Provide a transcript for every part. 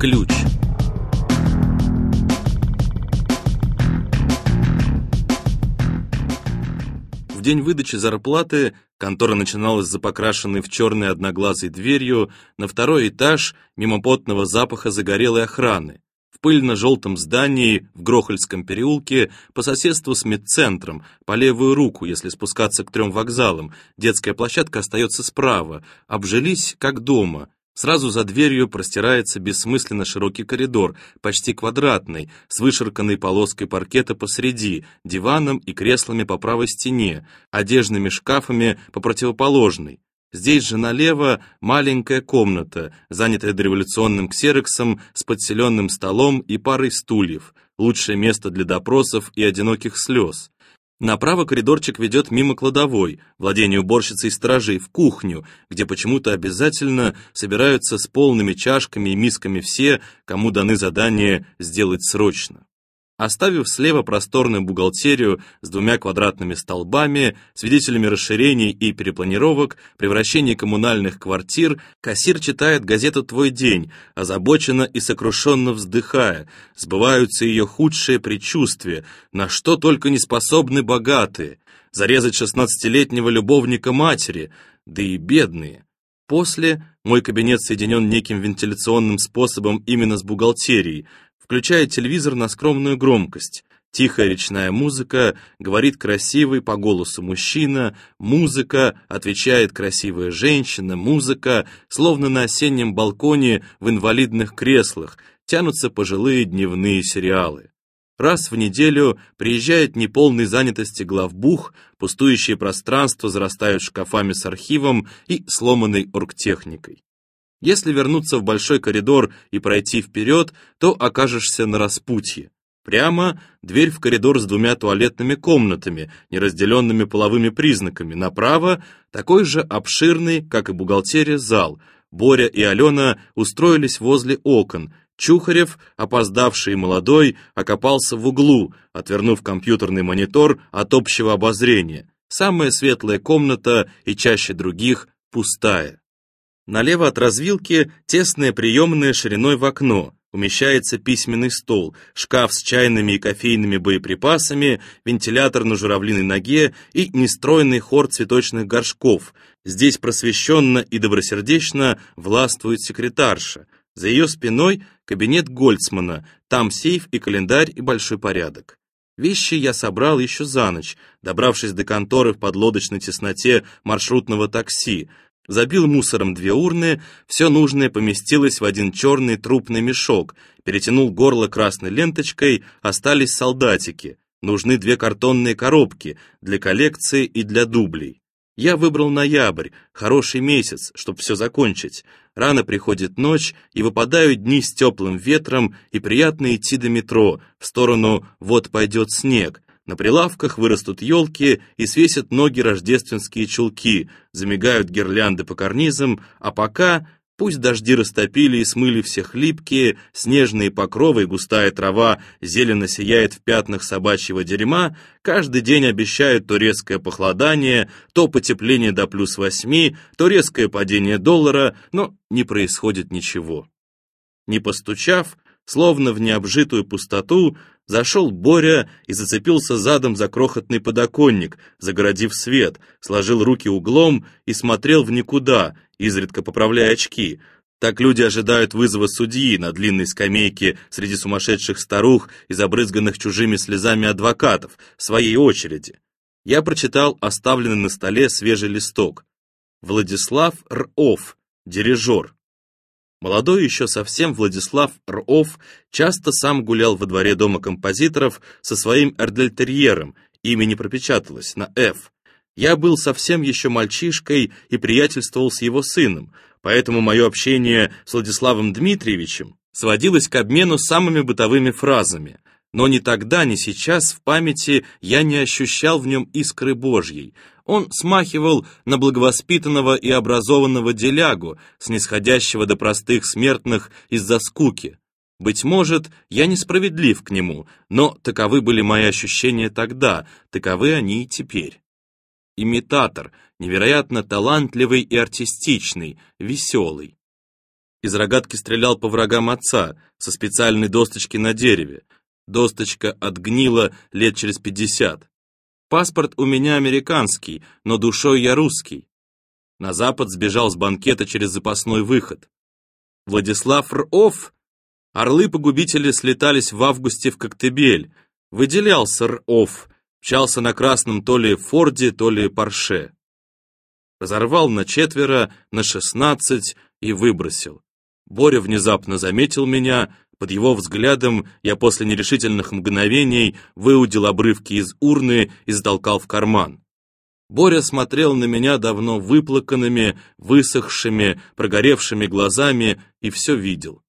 Ключ. В день выдачи зарплаты контора начиналась за покрашенной в черный одноглазой дверью на второй этаж мимо потного запаха загорелой охраны. В пыльно-желтом здании в Грохольском переулке по соседству с медцентром, по левую руку, если спускаться к трем вокзалам, детская площадка остается справа, обжились как дома – Сразу за дверью простирается бессмысленно широкий коридор, почти квадратный, с вышерканной полоской паркета посреди, диваном и креслами по правой стене, одежными шкафами по противоположной. Здесь же налево маленькая комната, занятая дореволюционным ксероксом с подселенным столом и парой стульев, лучшее место для допросов и одиноких слез. Направо коридорчик ведет мимо кладовой, владения уборщицы и сторожей, в кухню, где почему-то обязательно собираются с полными чашками и мисками все, кому даны задания сделать срочно. Оставив слева просторную бухгалтерию с двумя квадратными столбами, свидетелями расширений и перепланировок, превращений коммунальных квартир, кассир читает газету «Твой день», озабоченно и сокрушенно вздыхая. Сбываются ее худшие предчувствия, на что только не способны богатые. Зарезать шестнадцатилетнего любовника матери, да и бедные. После мой кабинет соединен неким вентиляционным способом именно с бухгалтерией, включает телевизор на скромную громкость. Тихая речная музыка, говорит красивый по голосу мужчина, музыка, отвечает красивая женщина, музыка, словно на осеннем балконе в инвалидных креслах, тянутся пожилые дневные сериалы. Раз в неделю приезжает неполной занятости главбух, пустующие пространства зарастают шкафами с архивом и сломанной оргтехникой. Если вернуться в большой коридор и пройти вперед, то окажешься на распутье. Прямо дверь в коридор с двумя туалетными комнатами, неразделенными половыми признаками. Направо такой же обширный, как и бухгалтерия, зал. Боря и Алена устроились возле окон. Чухарев, опоздавший и молодой, окопался в углу, отвернув компьютерный монитор от общего обозрения. Самая светлая комната и чаще других пустая. Налево от развилки тесная приемная шириной в окно. Умещается письменный стол, шкаф с чайными и кофейными боеприпасами, вентилятор на журавлиной ноге и нестроенный хор цветочных горшков. Здесь просвещенно и добросердечно властвует секретарша. За ее спиной кабинет Гольцмана, там сейф и календарь и большой порядок. Вещи я собрал еще за ночь, добравшись до конторы в подлодочной тесноте маршрутного такси, Забил мусором две урны, все нужное поместилось в один черный трупный мешок, перетянул горло красной ленточкой, остались солдатики. Нужны две картонные коробки для коллекции и для дублей. Я выбрал ноябрь, хороший месяц, чтобы все закончить. Рано приходит ночь, и выпадают дни с теплым ветром, и приятно идти до метро, в сторону «вот пойдет снег», на прилавках вырастут елки и свесят ноги рождественские чулки, замигают гирлянды по карнизам, а пока Пусть дожди растопили и смыли все хлипкие, снежные покровы и густая трава зелено сияет в пятнах собачьего дерьма, каждый день обещают то резкое похолодание, то потепление до плюс восьми, то резкое падение доллара, но не происходит ничего. Не постучав, словно в необжитую пустоту, Зашел Боря и зацепился задом за крохотный подоконник, загородив свет, сложил руки углом и смотрел в никуда, изредка поправляя очки. Так люди ожидают вызова судьи на длинной скамейке среди сумасшедших старух и забрызганных чужими слезами адвокатов, в своей очереди. Я прочитал оставленный на столе свежий листок. Владислав Ров, дирижер. Молодой еще совсем Владислав Ров часто сам гулял во дворе дома композиторов со своим эрдельтерьером, имя не пропечаталось, на «Ф». Я был совсем еще мальчишкой и приятельствовал с его сыном, поэтому мое общение с Владиславом Дмитриевичем сводилось к обмену самыми бытовыми фразами, но ни тогда, ни сейчас в памяти я не ощущал в нем искры Божьей, он смахивал на благовоспитанного и образованного делягу, снисходящего до простых смертных из-за скуки. Быть может, я несправедлив к нему, но таковы были мои ощущения тогда, таковы они и теперь. Имитатор, невероятно талантливый и артистичный, веселый. Из рогатки стрелял по врагам отца, со специальной досточки на дереве. Досточка отгнила лет через пятьдесят. Паспорт у меня американский, но душой я русский. На запад сбежал с банкета через запасной выход. Владислав Ров, орлы-погубители слетались в августе в Коктебель, выделялся Ров, мчался на красном то ли Форде, то ли Порше. Разорвал на четверо, на шестнадцать и выбросил. Боря внезапно заметил меня, под его взглядом я после нерешительных мгновений выудил обрывки из урны и затолкал в карман. Боря смотрел на меня давно выплаканными, высохшими, прогоревшими глазами и все видел.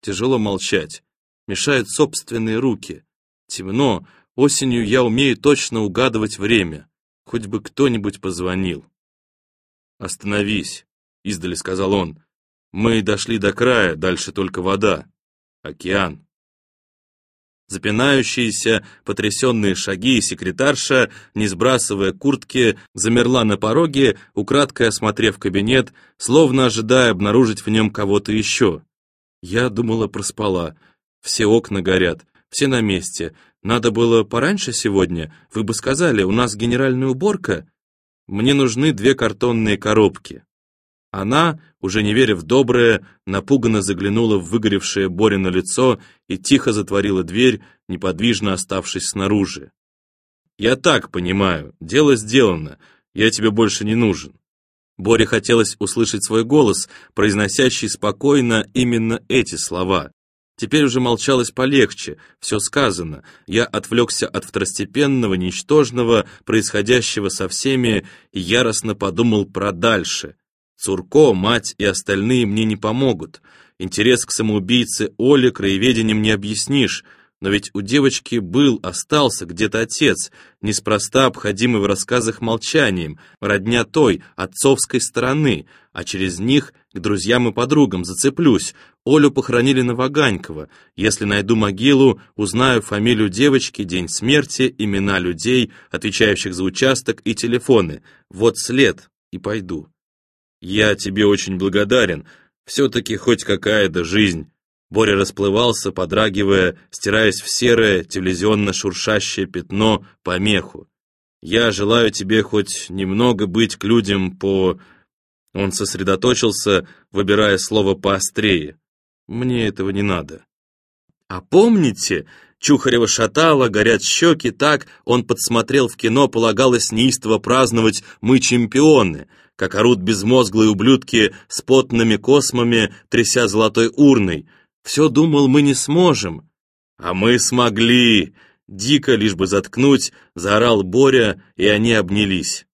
Тяжело молчать. Мешают собственные руки. Темно. Осенью я умею точно угадывать время. Хоть бы кто-нибудь позвонил. «Остановись», — издали сказал он. «Мы дошли до края, дальше только вода. Океан». Запинающиеся, потрясенные шаги секретарша, не сбрасывая куртки, замерла на пороге, украдкой осмотрев кабинет, словно ожидая обнаружить в нем кого-то еще. Я думала, проспала. Все окна горят, все на месте. Надо было пораньше сегодня, вы бы сказали, у нас генеральная уборка. Мне нужны две картонные коробки. Она, уже не веря в доброе, напуганно заглянула в выгоревшее Борино лицо и тихо затворила дверь, неподвижно оставшись снаружи. «Я так понимаю, дело сделано, я тебе больше не нужен». Боре хотелось услышать свой голос, произносящий спокойно именно эти слова. Теперь уже молчалось полегче, все сказано. Я отвлекся от второстепенного, ничтожного, происходящего со всеми, и яростно подумал про дальше — Цурко, мать и остальные мне не помогут. Интерес к самоубийце Оле краеведением не объяснишь, но ведь у девочки был, остался где-то отец, неспроста обходимый в рассказах молчанием, родня той, отцовской стороны, а через них к друзьям и подругам зацеплюсь. Олю похоронили на Ваганьково. Если найду могилу, узнаю фамилию девочки, день смерти, имена людей, отвечающих за участок и телефоны. Вот след, и пойду. «Я тебе очень благодарен. Все-таки хоть какая-то жизнь». Боря расплывался, подрагивая, стираясь в серое, телевизионно-шуршащее пятно, помеху. «Я желаю тебе хоть немного быть к людям по...» Он сосредоточился, выбирая слово поострее. «Мне этого не надо». «А помните, Чухарева шатало, горят щеки, так он подсмотрел в кино, полагалось неистово праздновать «Мы чемпионы», как орут безмозглые ублюдки с потными космами, тряся золотой урной. Все думал, мы не сможем. А мы смогли! Дико, лишь бы заткнуть, заорал Боря, и они обнялись.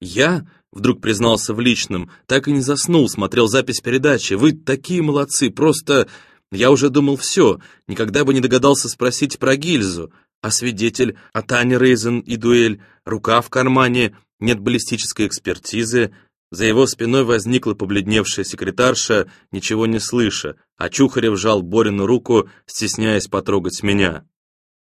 Я, вдруг признался в личном, так и не заснул, смотрел запись передачи. Вы такие молодцы, просто... Я уже думал все, никогда бы не догадался спросить про гильзу. А свидетель, а Таня Рейзен и дуэль, рука в кармане, нет баллистической экспертизы, за его спиной возникла побледневшая секретарша, ничего не слыша, а Чухарев жал Борину руку, стесняясь потрогать меня.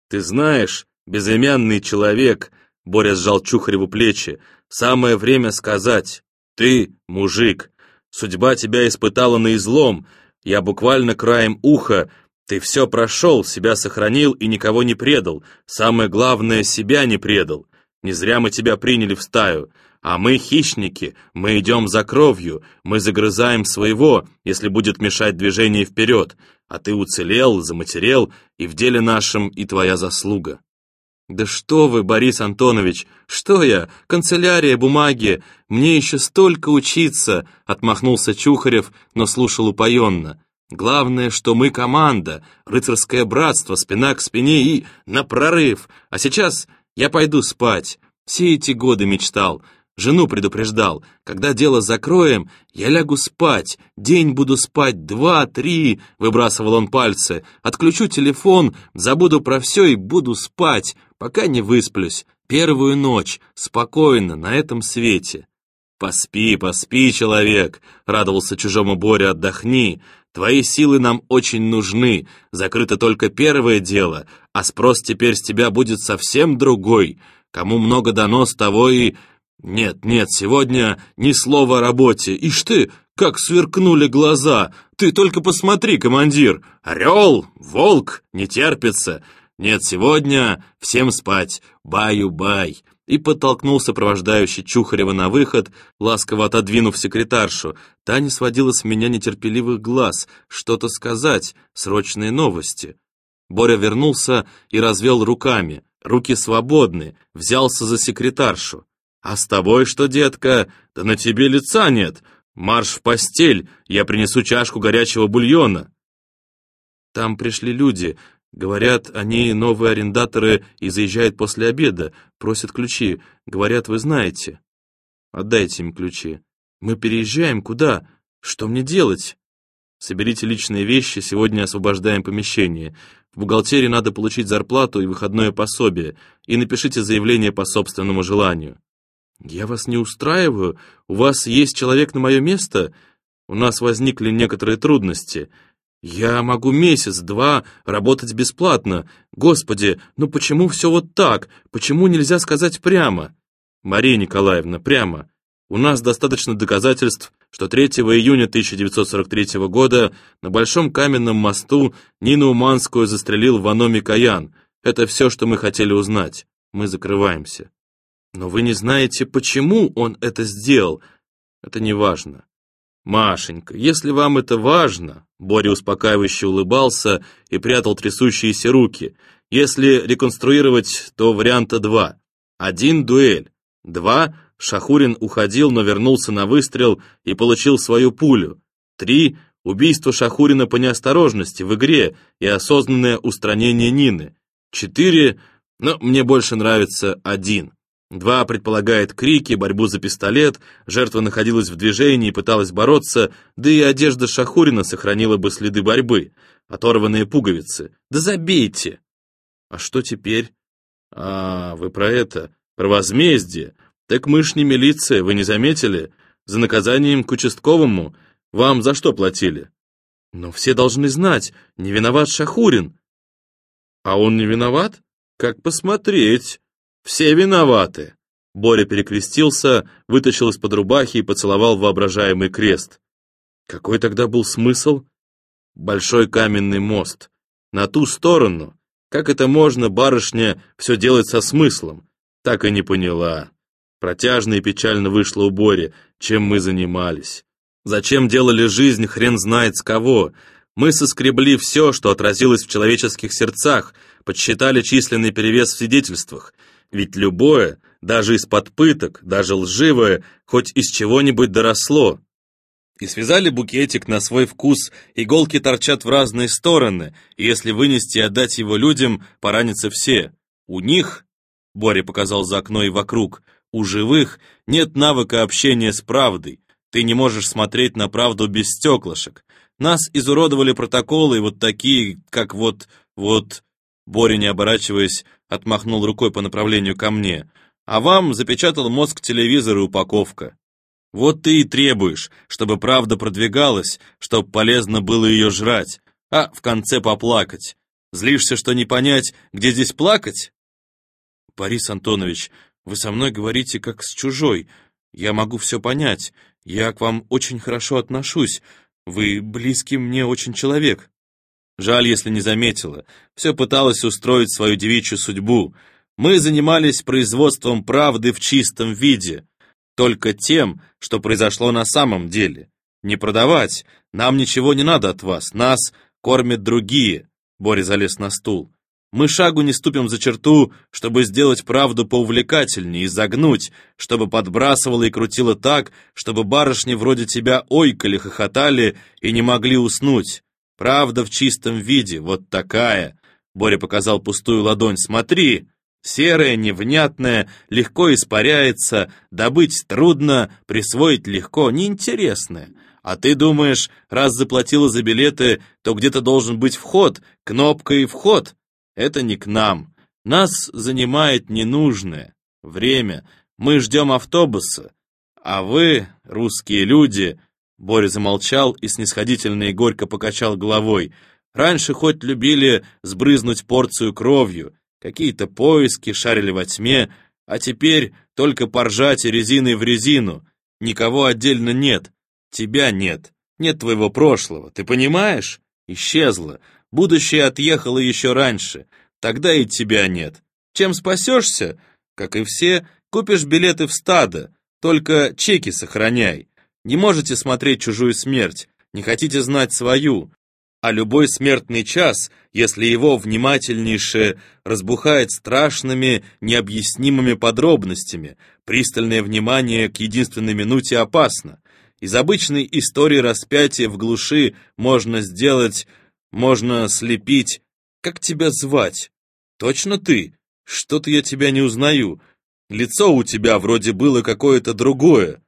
«Ты знаешь, безымянный человек», — Боря сжал Чухареву плечи, «самое время сказать, ты мужик, судьба тебя испытала на излом, я буквально краем уха, ты все прошел, себя сохранил и никого не предал, самое главное, себя не предал». Не зря мы тебя приняли в стаю. А мы хищники, мы идем за кровью, мы загрызаем своего, если будет мешать движение вперед. А ты уцелел, заматерел, и в деле нашем и твоя заслуга. «Да что вы, Борис Антонович, что я? Канцелярия, бумаги, мне еще столько учиться!» Отмахнулся Чухарев, но слушал упоенно. «Главное, что мы команда, рыцарское братство, спина к спине и на прорыв. А сейчас я пойду спать. Все эти годы мечтал. Жену предупреждал. Когда дело закроем, я лягу спать. День буду спать, два, три, выбрасывал он пальцы. Отключу телефон, забуду про все и буду спать, пока не высплюсь. Первую ночь, спокойно, на этом свете. «Поспи, поспи, человек!» — радовался чужому Боря, «отдохни. Твои силы нам очень нужны. Закрыто только первое дело, а спрос теперь с тебя будет совсем другой. Кому много дано, с того и... Нет, нет, сегодня ни слова о работе. Ишь ты, как сверкнули глаза! Ты только посмотри, командир! Орел, волк, не терпится! Нет, сегодня всем спать! Баю-бай!» И подтолкнул сопровождающий Чухарева на выход, ласково отодвинув секретаршу. Та не сводила с меня нетерпеливых глаз. Что-то сказать, срочные новости. Боря вернулся и развел руками. Руки свободны, взялся за секретаршу. «А с тобой что, детка? Да на тебе лица нет. Марш в постель, я принесу чашку горячего бульона». Там пришли люди. Говорят, они новые арендаторы и заезжают после обеда. Просят ключи. Говорят, вы знаете. Отдайте им ключи. Мы переезжаем. Куда? Что мне делать? Соберите личные вещи, сегодня освобождаем помещение. В бухгалтерии надо получить зарплату и выходное пособие, и напишите заявление по собственному желанию. Я вас не устраиваю? У вас есть человек на мое место? У нас возникли некоторые трудности. Я могу месяц-два работать бесплатно. Господи, ну почему все вот так? Почему нельзя сказать прямо? Мария Николаевна, прямо. У нас достаточно доказательств, что 3 июня 1943 года на Большом каменном мосту Нину Уманскую застрелил Вано Микоян. Это все, что мы хотели узнать. Мы закрываемся. Но вы не знаете, почему он это сделал. Это не важно. Машенька, если вам это важно, Боря успокаивающе улыбался и прятал трясущиеся руки. Если реконструировать, то варианта два. Один — дуэль. Два Шахурин уходил, но вернулся на выстрел и получил свою пулю. Три. Убийство Шахурина по неосторожности в игре и осознанное устранение Нины. Четыре. Но мне больше нравится один. Два предполагает крики, борьбу за пистолет, жертва находилась в движении и пыталась бороться, да и одежда Шахурина сохранила бы следы борьбы. Оторванные пуговицы. Да забейте! А что теперь? А, вы про это, про возмездие. Так мы ж не милиция, вы не заметили? За наказанием к участковому. Вам за что платили? Но все должны знать, не виноват Шахурин. А он не виноват? Как посмотреть? Все виноваты. Боря перекрестился, вытащил из-под рубахи и поцеловал воображаемый крест. Какой тогда был смысл? Большой каменный мост. На ту сторону. Как это можно, барышня, все делать со смыслом? Так и не поняла. Протяжно и печально вышло у Бори, чем мы занимались. Зачем делали жизнь, хрен знает с кого. Мы соскребли все, что отразилось в человеческих сердцах, подсчитали численный перевес в свидетельствах. Ведь любое, даже из-под пыток, даже лживое, хоть из чего-нибудь доросло. И связали букетик на свой вкус, иголки торчат в разные стороны, и если вынести и отдать его людям, поранятся все. У них, Боря показал за окно и вокруг, у живых нет навыка общения с правдой. Ты не можешь смотреть на правду без стеклышек. Нас изуродовали протоколы, вот такие, как вот... вот...» Боря, не оборачиваясь, отмахнул рукой по направлению ко мне. «А вам запечатал мозг телевизор и упаковка. Вот ты и требуешь, чтобы правда продвигалась, чтобы полезно было ее жрать, а в конце поплакать. Злишься, что не понять, где здесь плакать?» «Борис Антонович, вы со мной говорите как с чужой. Я могу все понять. Я к вам очень хорошо отношусь. Вы близкий мне очень человек. Жаль, если не заметила. Все пыталась устроить свою девичью судьбу. Мы занимались производством правды в чистом виде. Только тем, что произошло на самом деле. Не продавать. Нам ничего не надо от вас. Нас кормят другие. Боря залез на стул. Мы шагу не ступим за черту, чтобы сделать правду поувлекательнее и загнуть, чтобы подбрасывало и крутило так, чтобы барышни вроде тебя ойкали, хохотали и не могли уснуть. Правда в чистом виде, вот такая. Боря показал пустую ладонь. Смотри, серая, невнятная, легко испаряется, добыть трудно, присвоить легко, неинтересная. А ты думаешь, раз заплатила за билеты, то где-то должен быть вход, кнопка и вход. Это не к нам. Нас занимает ненужное время. Мы ждем автобуса. А вы, русские люди...» Боря замолчал и снисходительно и горько покачал головой. «Раньше хоть любили сбрызнуть порцию кровью, какие-то поиски шарили во тьме, а теперь только поржать резиной в резину. Никого отдельно нет. Тебя нет. Нет твоего прошлого, ты понимаешь? Исчезло. Будущее отъехало еще раньше. Тогда и тебя нет. Чем спасешься? Как и все, купишь билеты в стадо. Только чеки сохраняй. Не можете смотреть чужую смерть, не хотите знать свою. А любой смертный час, если его внимательнейше разбухает страшными, необъяснимыми подробностями, пристальное внимание к единственной минуте опасно. Из обычной истории распятия в глуши можно сделать, можно слепить. Как тебя звать? Точно ты? Что-то я тебя не узнаю. Лицо у тебя вроде было какое-то другое.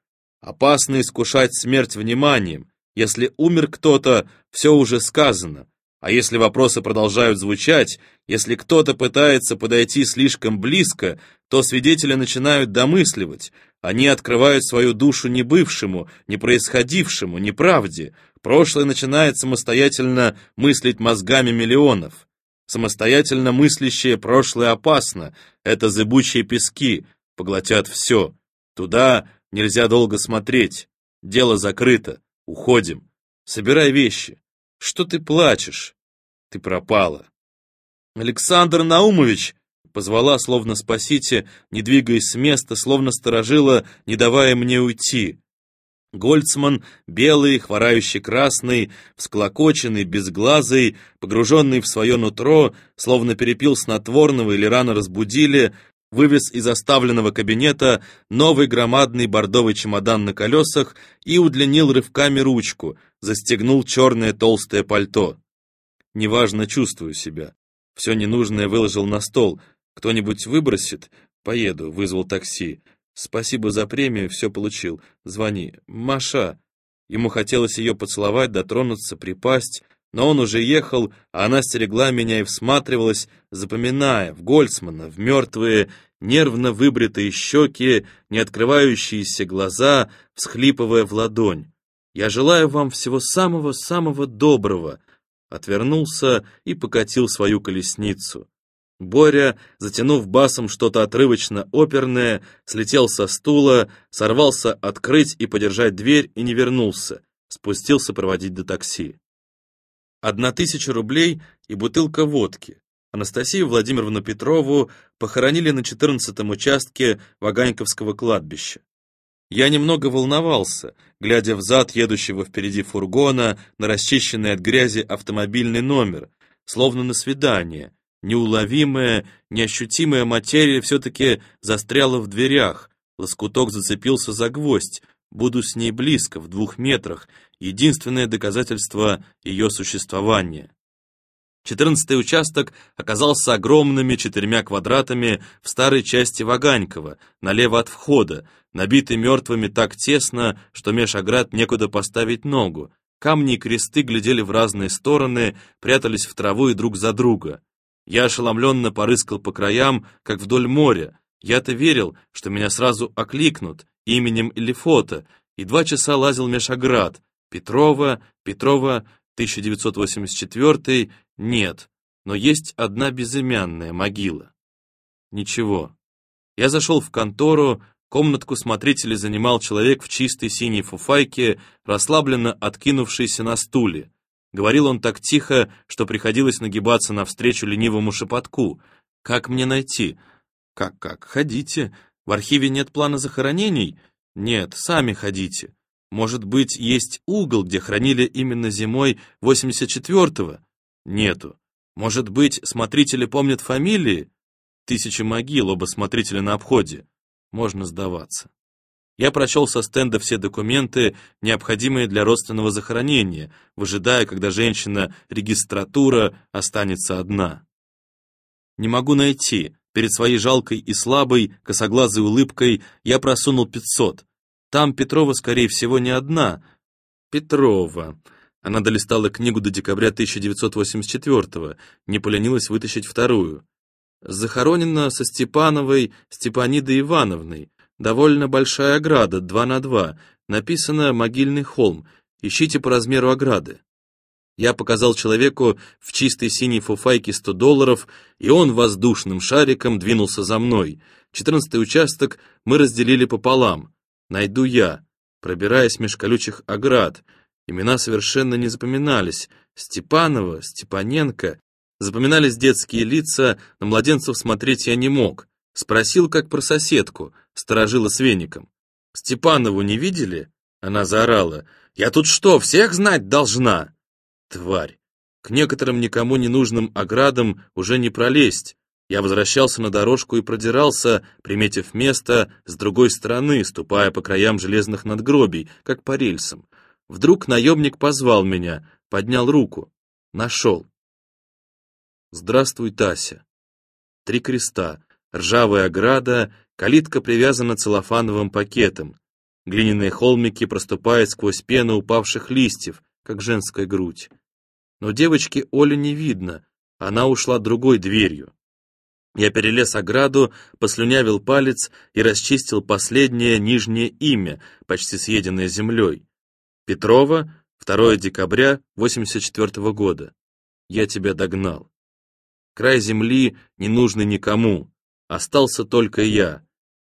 Опасно искушать смерть вниманием. Если умер кто-то, все уже сказано. А если вопросы продолжают звучать, если кто-то пытается подойти слишком близко, то свидетели начинают домысливать. Они открывают свою душу не бывшему, не происходившему, не правде. Прошлое начинает самостоятельно мыслить мозгами миллионов. Самостоятельно мыслящее прошлое опасно. Это зыбучие пески, поглотят все. Туда нельзя долго смотреть. Дело закрыто. Уходим. Собирай вещи. Что ты плачешь? Ты пропала. Александр Наумович, позвала, словно спасите, не двигаясь с места, словно сторожила, не давая мне уйти. Гольцман, белый, хворающий красный, всклокоченный, безглазый, погруженный в свое нутро, словно перепил снотворного или рано разбудили, вывез из оставленного кабинета новый громадный бордовый чемодан на колесах и удлинил рывками ручку, застегнул черное толстое пальто. Неважно чувствую себя. Все ненужное выложил на стол. Кто-нибудь выбросит? Поеду, вызвал такси. Спасибо за премию, все получил. Звони. Маша. Ему хотелось ее поцеловать, дотронуться, припасть, но он уже ехал, а она стерегла меня и всматривалась, запоминая в Гольцмана, в мертвые, нервно выбритые щеки, не открывающиеся глаза, всхлипывая в ладонь. «Я желаю вам всего самого-самого доброго», отвернулся и покатил свою колесницу. Боря, затянув басом что-то отрывочно оперное, слетел со стула, сорвался открыть и подержать дверь и не вернулся, спустился проводить до такси. Одна тысяча рублей и бутылка водки. Анастасию Владимировну Петрову похоронили на 14-м участке Ваганьковского кладбища. Я немного волновался, глядя в зад едущего впереди фургона на расчищенный от грязи автомобильный номер, словно на свидание. Неуловимая, неощутимая материя все-таки застряла в дверях, лоскуток зацепился за гвоздь, буду с ней близко, в двух метрах, единственное доказательство ее существования. Четырнадцатый участок оказался огромными четырьмя квадратами в старой части Ваганькова, налево от входа, набитый мертвыми так тесно, что меж оград некуда поставить ногу. Камни и кресты глядели в разные стороны, прятались в траву и друг за друга. Я ошеломленно порыскал по краям, как вдоль моря. Я-то верил, что меня сразу окликнут, именем или и два часа лазил меж оград. Петрова, Петрова, 1984 нет, но есть одна безымянная могила. Ничего. Я зашел в контору, комнатку смотрителя занимал человек в чистой синей фуфайке, расслабленно откинувшийся на стуле. Говорил он так тихо, что приходилось нагибаться навстречу ленивому шепотку. «Как мне найти?» «Как-как? Ходите. В архиве нет плана захоронений?» «Нет, сами ходите. Может быть, есть угол, где хранили именно зимой 84-го? Нету. Может быть, смотрители помнят фамилии? Тысячи могил, оба смотрителя на обходе. Можно сдаваться. Я прочел со стенда все документы, необходимые для родственного захоронения, выжидая, когда женщина-регистратура останется одна. Не могу найти. Перед своей жалкой и слабой, косоглазой улыбкой я просунул 500. Там Петрова, скорее всего, не одна. Петрова. Она долистала книгу до декабря 1984-го, не поленилась вытащить вторую. Захоронена со Степановой Степанидой Ивановной. Довольно большая ограда, два на два. Написано «Могильный холм». Ищите по размеру ограды. Я показал человеку в чистой синей фуфайке 100 долларов, и он воздушным шариком двинулся за мной. Четырнадцатый участок мы разделили пополам. Найду я. пробираясь меж колючих оград. Имена совершенно не запоминались. Степанова, Степаненко. Запоминались детские лица, на младенцев смотреть я не мог. Спросил, как про соседку, сторожила с веником. «Степанову не видели?» Она заорала. «Я тут что, всех знать должна?» Тварь. К некоторым никому не нужным оградам уже не пролезть. Я возвращался на дорожку и продирался, приметив место с другой стороны, ступая по краям железных надгробий, как по рельсам. Вдруг наемник позвал меня, поднял руку. Нашел. Здравствуй, Тася. Три креста, ржавая ограда, калитка привязана целлофановым пакетом. Глиняные холмики проступают сквозь пену упавших листьев, как женская грудь. Но девочки Оли не видно, она ушла другой дверью. Я перелез ограду, послюнявил палец и расчистил последнее нижнее имя, почти съеденное землей. Петрова, 2 декабря 84 -го года. Я тебя догнал. Край земли не нужный никому, остался только я.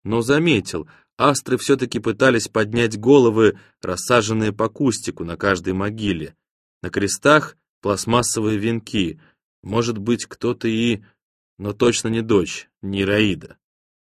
Но заметил, астры все-таки пытались поднять головы, рассаженные по кустику на каждой могиле. На крестах пластмассовые венки. Может быть, кто-то и но точно не дочь, не Раида.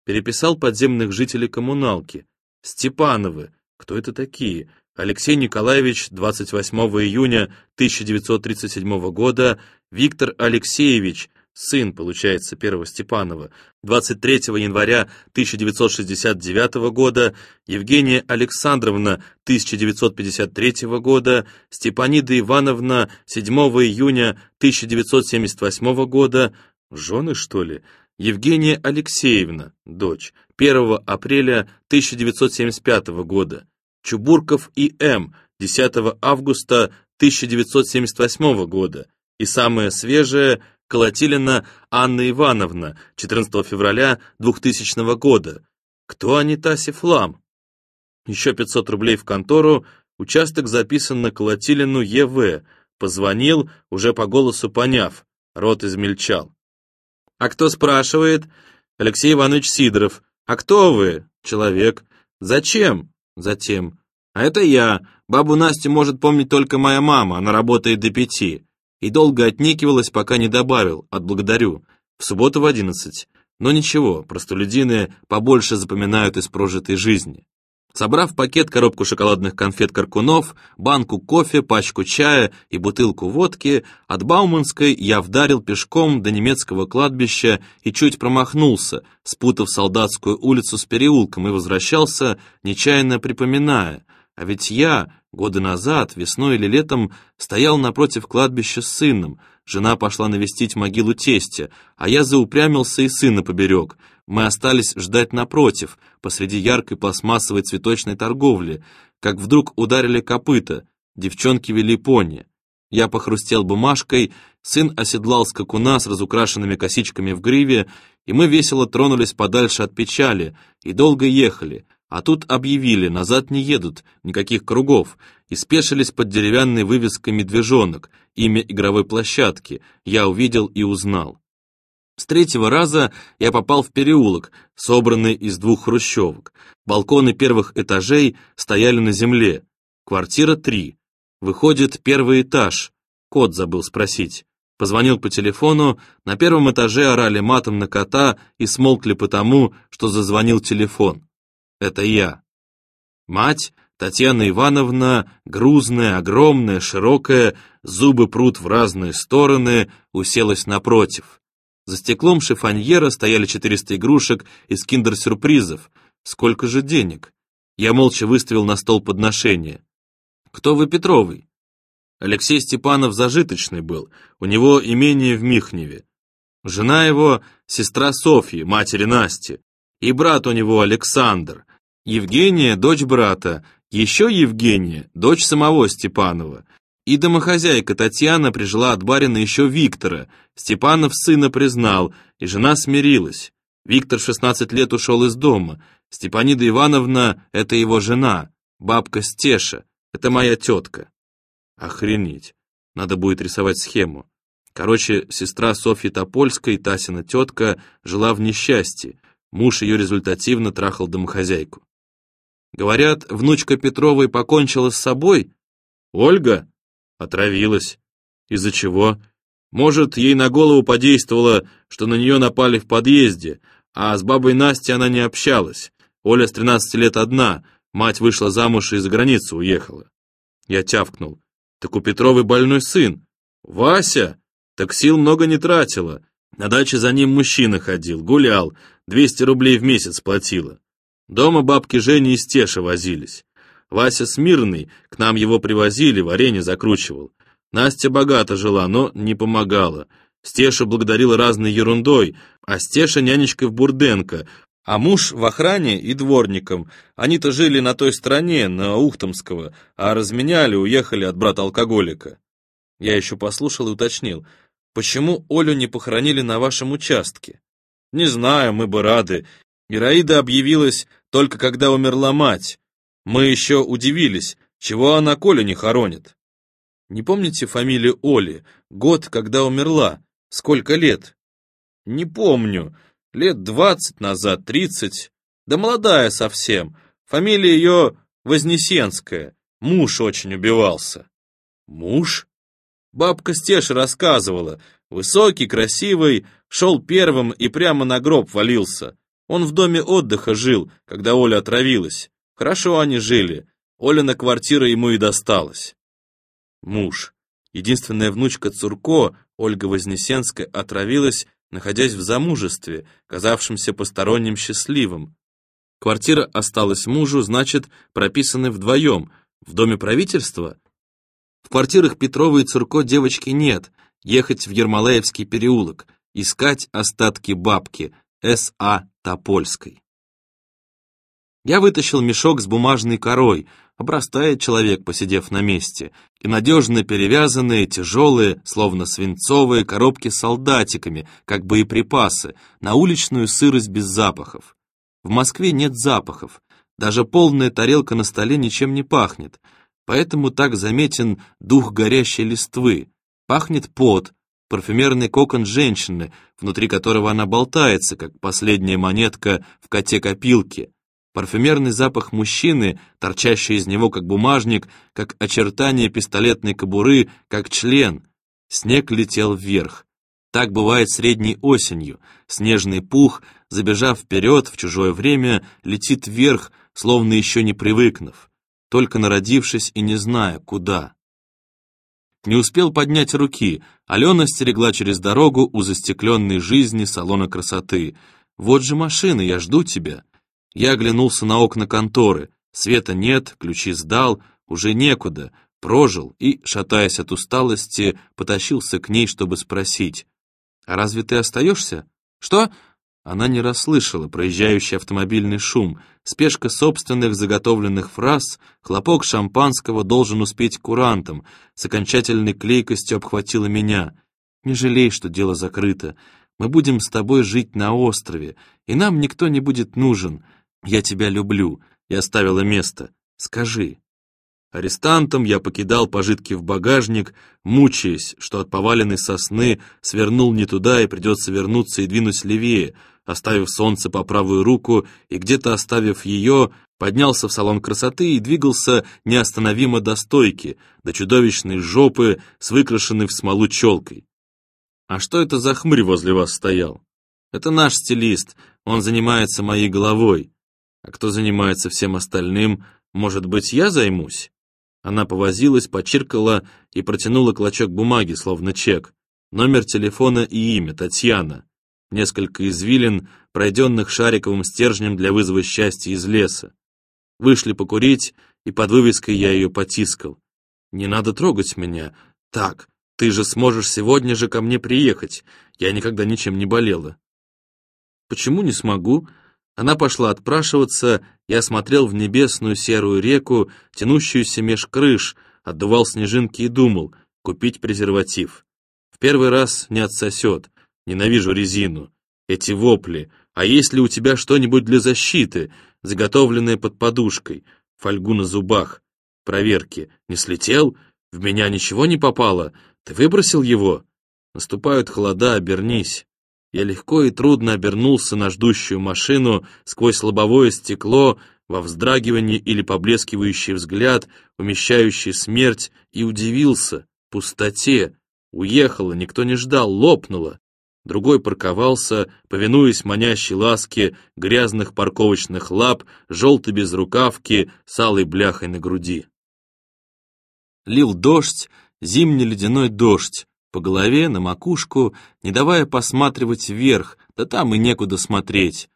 Переписал подземных жителей коммуналки. Степановы. Кто это такие? Алексей Николаевич, 28 июня 1937 года, Виктор Алексеевич, сын, получается, первого Степанова, 23 января 1969 года, Евгения Александровна, 1953 года, Степанида Ивановна, 7 июня 1978 года, Жены, что ли? Евгения Алексеевна, дочь, 1 апреля 1975 года. Чубурков И.М., 10 августа 1978 года. И самое свежее – Колотилина Анна Ивановна, 14 февраля 2000 года. Кто они, Таси Флам? Еще 500 рублей в контору, участок записан на Колотилину Е.В. Позвонил, уже по голосу поняв, рот измельчал. «А кто спрашивает?» «Алексей Иванович Сидоров». «А кто вы?» «Человек». «Зачем?» «Затем». «А это я. Бабу Настю может помнить только моя мама, она работает до пяти». И долго отнекивалась, пока не добавил «отблагодарю». В субботу в одиннадцать. Но ничего, простолюдины побольше запоминают из прожитой жизни. Собрав пакет, коробку шоколадных конфет «Каркунов», банку кофе, пачку чая и бутылку водки, от Бауманской я вдарил пешком до немецкого кладбища и чуть промахнулся, спутав солдатскую улицу с переулком и возвращался, нечаянно припоминая. А ведь я, годы назад, весной или летом, стоял напротив кладбища с сыном, жена пошла навестить могилу тестя, а я заупрямился и сына поберег — мы остались ждать напротив, посреди яркой пластмассовой цветочной торговли, как вдруг ударили копыта, девчонки вели пони. Я похрустел бумажкой, сын оседлал скакуна с разукрашенными косичками в гриве, и мы весело тронулись подальше от печали и долго ехали, а тут объявили, назад не едут, никаких кругов, и спешились под деревянной вывеской «Медвежонок», имя игровой площадки, я увидел и узнал. С третьего раза я попал в переулок, собранный из двух хрущевок. Балконы первых этажей стояли на земле. Квартира три. Выходит, первый этаж. Кот забыл спросить. Позвонил по телефону, на первом этаже орали матом на кота и смолкли потому, что зазвонил телефон. Это я. Мать, Татьяна Ивановна, грузная, огромная, широкая, зубы прут в разные стороны, уселась напротив. За стеклом шифоньера стояли 400 игрушек из киндер-сюрпризов. Сколько же денег? Я молча выставил на стол подношение. «Кто вы, Петровый?» Алексей Степанов зажиточный был, у него имение в Михневе. Жена его — сестра Софьи, матери Насти, и брат у него Александр. Евгения — дочь брата, еще Евгения — дочь самого Степанова. И домохозяйка Татьяна прижила от барина еще Виктора. Степанов сына признал, и жена смирилась. Виктор 16 лет ушел из дома. Степанида Ивановна — это его жена. Бабка Стеша — это моя тетка. Охренеть. Надо будет рисовать схему. Короче, сестра Софьи Топольской, Тасина тетка, жила в несчастье. Муж ее результативно трахал домохозяйку. Говорят, внучка Петровой покончила с собой? Ольга? Отравилась. Из-за чего? Может, ей на голову подействовало, что на нее напали в подъезде, а с бабой Настей она не общалась. Оля с 13 лет одна, мать вышла замуж и за границу уехала. Я тявкнул. Так у Петровой больной сын. Вася? Так сил много не тратила. На даче за ним мужчина ходил, гулял, 200 рублей в месяц платила. Дома бабки Жени и Стеша возились. Вася Смирный, к нам его привозили, варенье закручивал. Настя богато жила, но не помогала. Стеша благодарила разной ерундой, а Стеша нянечкой в Бурденко, а муж в охране и дворником. Они-то жили на той стороне, на Ухтомского, а разменяли, уехали от брата-алкоголика. Я еще послушал и уточнил, почему Олю не похоронили на вашем участке? Не знаю, мы бы рады. Ираида объявилась только когда умерла мать. Мы еще удивились, чего она Колю не хоронит. Не помните фамилию Оли? Год, когда умерла? Сколько лет? Не помню. Лет двадцать назад, тридцать. Да молодая совсем. Фамилия ее Вознесенская. Муж очень убивался. Муж? Бабка Стеша рассказывала. Высокий, красивый, шел первым и прямо на гроб валился. Он в доме отдыха жил, когда Оля отравилась. Хорошо они жили. Оля на квартира ему и досталась муж. Единственная внучка Цурко, Ольга Вознесенская, отравилась, находясь в замужестве, казавшемся посторонним счастливым. Квартира осталась мужу, значит, прописаны вдвоем, в доме правительства. В квартирах Петрова и Цурко девочки нет, ехать в Ермолаевский переулок, искать остатки бабки С.А. Топольской. Я вытащил мешок с бумажной корой, обрастает человек, посидев на месте, и надежно перевязанные, тяжелые, словно свинцовые коробки с солдатиками, как боеприпасы, на уличную сырость без запахов. В Москве нет запахов, даже полная тарелка на столе ничем не пахнет, поэтому так заметен дух горящей листвы. Пахнет пот, парфюмерный кокон женщины, внутри которого она болтается, как последняя монетка в коте-копилке, Парфюмерный запах мужчины, торчащий из него как бумажник, как очертание пистолетной кобуры, как член. Снег летел вверх. Так бывает средней осенью. Снежный пух, забежав вперед в чужое время, летит вверх, словно еще не привыкнув, только народившись и не зная, куда. Не успел поднять руки, Алена стерегла через дорогу у застекленной жизни салона красоты. «Вот же машина, я жду тебя». Я оглянулся на окна конторы. Света нет, ключи сдал, уже некуда. Прожил и, шатаясь от усталости, потащился к ней, чтобы спросить. «А разве ты остаешься?» «Что?» Она не расслышала проезжающий автомобильный шум, спешка собственных заготовленных фраз, хлопок шампанского должен успеть курантом, с окончательной клейкостью обхватила меня. «Не жалей, что дело закрыто. Мы будем с тобой жить на острове, и нам никто не будет нужен. «Я тебя люблю, я оставила место. Скажи». Арестантом я покидал пожитки в багажник, мучаясь, что от поваленной сосны свернул не туда и придется вернуться и двинуть левее, оставив солнце по правую руку и где-то оставив ее, поднялся в салон красоты и двигался неостановимо до стойки, до чудовищной жопы с выкрашенной в смолу челкой. «А что это за хмырь возле вас стоял?» «Это наш стилист, он занимается моей головой. А кто занимается всем остальным, может быть, я займусь? Она повозилась, почиркала и протянула клочок бумаги, словно чек. Номер телефона и имя, Татьяна. Несколько извилин, пройденных шариковым стержнем для вызова счастья из леса. Вышли покурить, и под вывеской я ее потискал. «Не надо трогать меня. Так, ты же сможешь сегодня же ко мне приехать. Я никогда ничем не болела». «Почему не смогу?» Она пошла отпрашиваться, я смотрел в небесную серую реку, тянущуюся меж крыш, отдувал снежинки и думал, купить презерватив. В первый раз не отсосет, ненавижу резину. Эти вопли, а есть ли у тебя что-нибудь для защиты, заготовленное под подушкой, фольгу на зубах? Проверки, не слетел? В меня ничего не попало? Ты выбросил его? Наступают холода, обернись. Я легко и трудно обернулся на ждущую машину, сквозь лобовое стекло во вздрагивании или поблескивающий взгляд, умещающий смерть, и удивился. Пустоте. Уехала, никто не ждал, лопнула. Другой парковался, повинуясь манящей ласке грязных парковочных лап, желтой безрукавки с алой бляхой на груди. Лил дождь, зимний ледяной дождь, по голове, на макушку, не давая посматривать вверх, да там и некуда смотреть.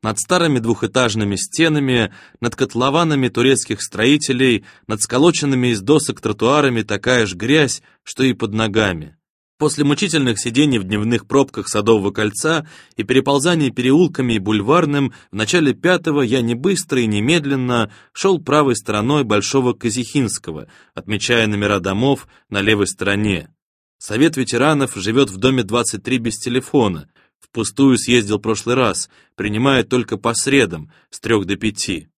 Над старыми двухэтажными стенами, над котлованами турецких строителей, над сколоченными из досок тротуарами такая ж грязь, что и под ногами. После мучительных сидений в дневных пробках Садового кольца и переползаний переулками и бульварным, в начале пятого я не быстро и немедленно шел правой стороной Большого Казихинского, отмечая номера домов на левой стороне. Совет ветеранов живет в доме 23 без телефона. Впустую съездил прошлый раз, принимает только по средам, с трех до пяти.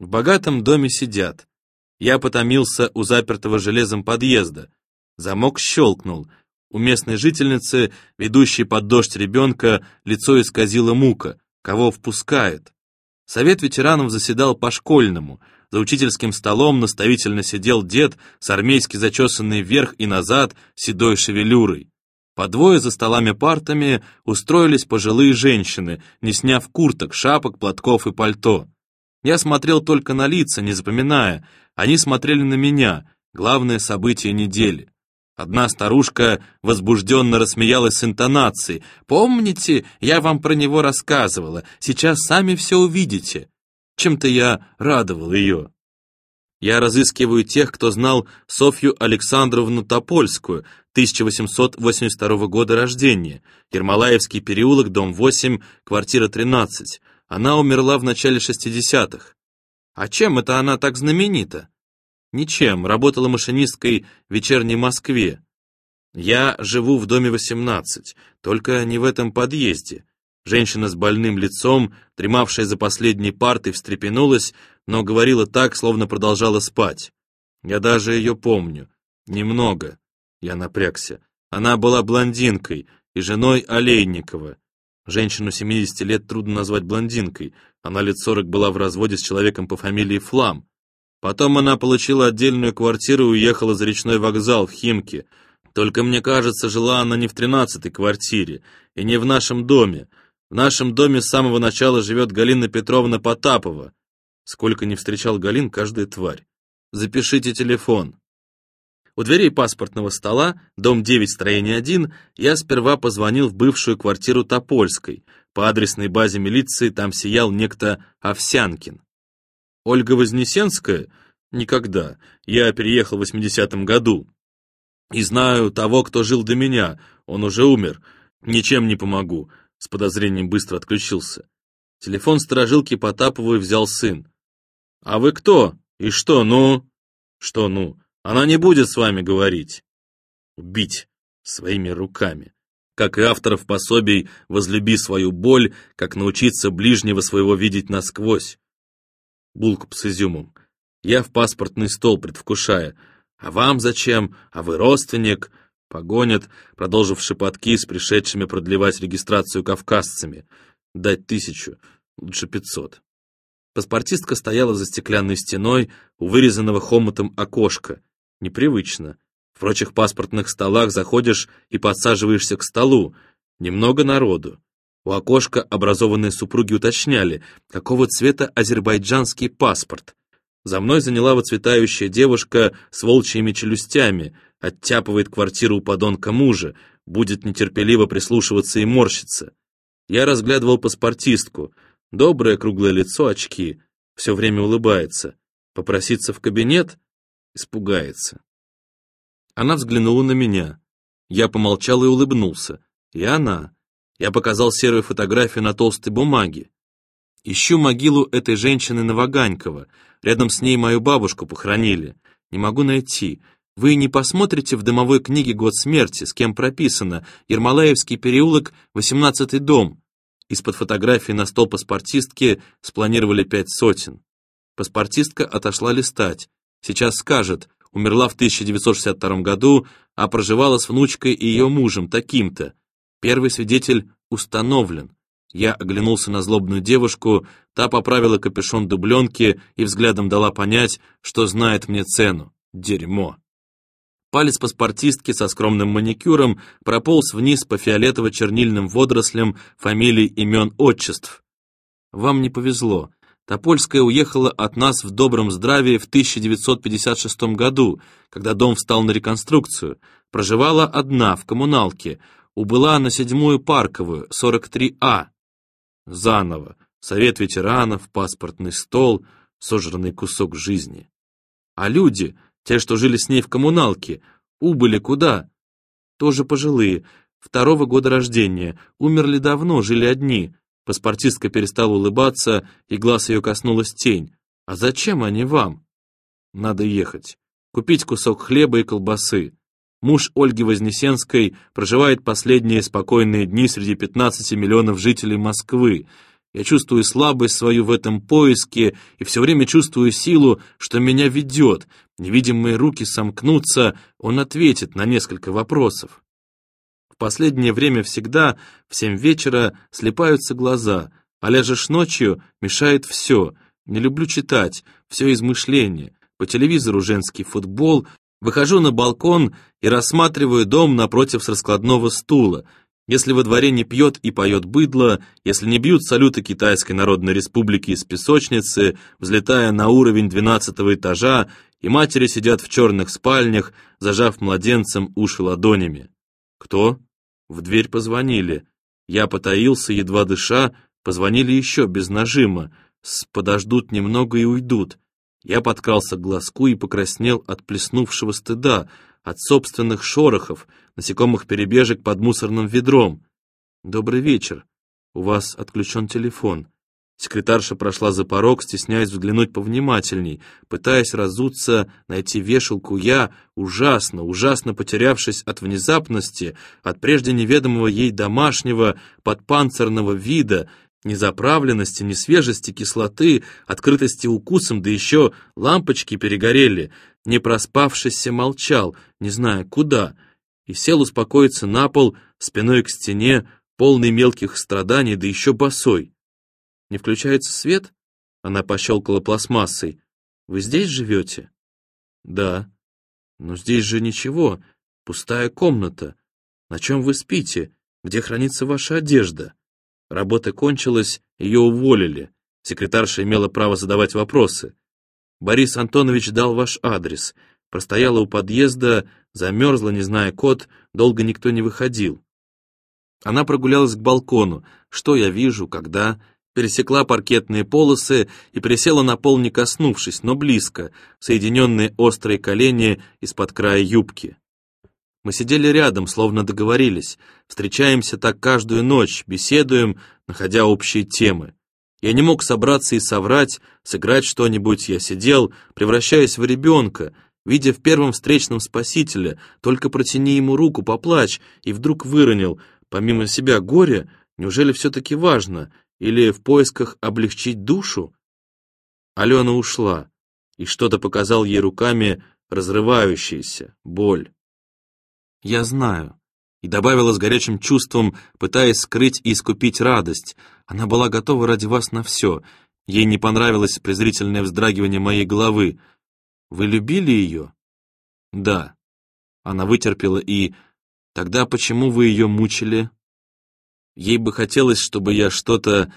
В богатом доме сидят. Я потомился у запертого железом подъезда. Замок щелкнул. У местной жительницы, ведущей под дождь ребенка, лицо исказило мука. Кого впускает? Совет ветеранов заседал по-школьному — за учительским столом наставительно сидел дед с армейски зачесанной вверх и назад седой шевелюрой. По двое за столами-партами устроились пожилые женщины, не сняв курток, шапок, платков и пальто. Я смотрел только на лица, не запоминая. Они смотрели на меня, главное событие недели. Одна старушка возбужденно рассмеялась с интонацией. «Помните, я вам про него рассказывала, сейчас сами все увидите. Чем-то я радовал ее. Я разыскиваю тех, кто знал Софью Александровну Топольскую, 1882 года рождения, Ермолаевский переулок, дом 8, квартира 13. Она умерла в начале 60-х. А чем это она так знаменита? Ничем, работала машинисткой в вечерней Москве. Я живу в доме 18, только не в этом подъезде. Женщина с больным лицом, дремавшая за последней партой, встрепенулась, но говорила так, словно продолжала спать. Я даже ее помню. Немного. Я напрягся. Она была блондинкой и женой Олейникова. Женщину 70 лет трудно назвать блондинкой. Она лет 40 была в разводе с человеком по фамилии Флам. Потом она получила отдельную квартиру и уехала за речной вокзал в Химки. Только мне кажется, жила она не в тринадцатой квартире и не в нашем доме, в нашем доме с самого начала живет Галина Петровна Потапова. Сколько не встречал Галин, каждая тварь. Запишите телефон. У дверей паспортного стола, дом 9, строение 1, я сперва позвонил в бывшую квартиру Топольской. По адресной базе милиции там сиял некто Овсянкин. Ольга Вознесенская? Никогда. Я переехал в 80-м году. И знаю того, кто жил до меня. Он уже умер. Ничем не помогу с подозрением быстро отключился. Телефон сторожилки Потаповой взял сын. «А вы кто? И что, ну?» «Что, ну? Она не будет с вами говорить». «Убить своими руками». Как и авторов пособий «Возлюби свою боль», как научиться ближнего своего видеть насквозь. Булку с изюмом. Я в паспортный стол предвкушая. А вам зачем? А вы родственник? Погонят, продолжив шепотки с пришедшими продлевать регистрацию кавказцами. Дать тысячу, лучше пятьсот. Паспортистка стояла за стеклянной стеной у вырезанного хомутом окошка. Непривычно. В прочих паспортных столах заходишь и подсаживаешься к столу. Немного народу. У окошка образованные супруги уточняли, какого цвета азербайджанский паспорт. За мной заняла выцветающая девушка с волчьими челюстями, оттяпывает квартиру у подонка мужа, будет нетерпеливо прислушиваться и морщиться. Я разглядывал паспортистку. Доброе круглое лицо, очки. Все время улыбается. Попроситься в кабинет? Испугается. Она взглянула на меня. Я помолчал и улыбнулся. И она. Я показал серую фотографию на толстой бумаге. Ищу могилу этой женщины Новоганькова. Рядом с ней мою бабушку похоронили. Не могу найти. Вы не посмотрите в домовой книге год смерти, с кем прописано Ермолаевский переулок, 18-й дом. Из-под фотографии на стол паспортистки спланировали пять сотен. Паспортистка отошла листать. Сейчас скажет, умерла в 1962 году, а проживала с внучкой и ее мужем таким-то. Первый свидетель установлен. Я оглянулся на злобную девушку, та поправила капюшон дубленки и взглядом дала понять, что знает мне цену. Дерьмо. Палец паспортистки со скромным маникюром прополз вниз по фиолетово-чернильным водорослям фамилий, имен, отчеств. Вам не повезло. Топольская уехала от нас в добром здравии в 1956 году, когда дом встал на реконструкцию. Проживала одна в коммуналке. Убыла на седьмую парковую, 43А. Заново. Совет ветеранов, паспортный стол, сожранный кусок жизни. А люди, те, что жили с ней в коммуналке, убыли куда? Тоже пожилые, второго года рождения, умерли давно, жили одни. Паспортистка перестала улыбаться, и глаз ее коснулась тень. «А зачем они вам?» «Надо ехать. Купить кусок хлеба и колбасы. Муж Ольги Вознесенской проживает последние спокойные дни среди 15 миллионов жителей Москвы. Я чувствую слабость свою в этом поиске и все время чувствую силу, что меня ведет. Невидимые руки сомкнутся, он ответит на несколько вопросов. В последнее время всегда в семь вечера слепаются глаза, а ляжешь ночью мешает все. Не люблю читать, все измышления. По телевизору женский футбол, выхожу на балкон и рассматриваю дом напротив с раскладного стула — если во дворе не пьет и поет быдло, если не бьют салюты Китайской Народной Республики из песочницы, взлетая на уровень двенадцатого этажа, и матери сидят в черных спальнях, зажав младенцем уши ладонями. Кто? В дверь позвонили. Я потаился, едва дыша, позвонили еще без нажима. С подождут немного и уйдут. Я подкрался к глазку и покраснел от плеснувшего стыда, от собственных шорохов, насекомых перебежек под мусорным ведром. «Добрый вечер. У вас отключен телефон». Секретарша прошла за порог, стесняясь взглянуть повнимательней, пытаясь разуться, найти вешалку. Я, ужасно, ужасно потерявшись от внезапности, от прежде неведомого ей домашнего, подпанцирного вида, незаправленности, несвежести, кислоты, открытости укусом, да еще лампочки перегорели, не проспавшийся молчал, не зная куда, и сел успокоиться на пол, спиной к стене, полный мелких страданий, да еще босой. Не включается свет? Она пощелкала пластмассой. Вы здесь живете? Да. Но здесь же ничего, пустая комната. На чем вы спите? Где хранится ваша одежда? Работа кончилась, ее уволили. Секретарша имела право задавать вопросы. Борис Антонович дал ваш адрес. Простояла у подъезда, замерзла, не зная код, долго никто не выходил. Она прогулялась к балкону. Что я вижу, когда... Пересекла паркетные полосы и присела на пол, не коснувшись, но близко, соединенные острые колени из-под края юбки. Мы сидели рядом, словно договорились, встречаемся так каждую ночь, беседуем, находя общие темы. Я не мог собраться и соврать, сыграть что-нибудь, я сидел, превращаясь в ребенка, видя в первом встречном спасителя, только протяни ему руку, поплачь, и вдруг выронил, помимо себя горе, неужели все-таки важно, или в поисках облегчить душу? Алена ушла, и что-то показал ей руками разрывающаяся боль. Я знаю, и добавила с горячим чувством, пытаясь скрыть и искупить радость. Она была готова ради вас на все. Ей не понравилось презрительное вздрагивание моей головы. Вы любили ее? Да. Она вытерпела и... Тогда почему вы ее мучили? Ей бы хотелось, чтобы я что-то...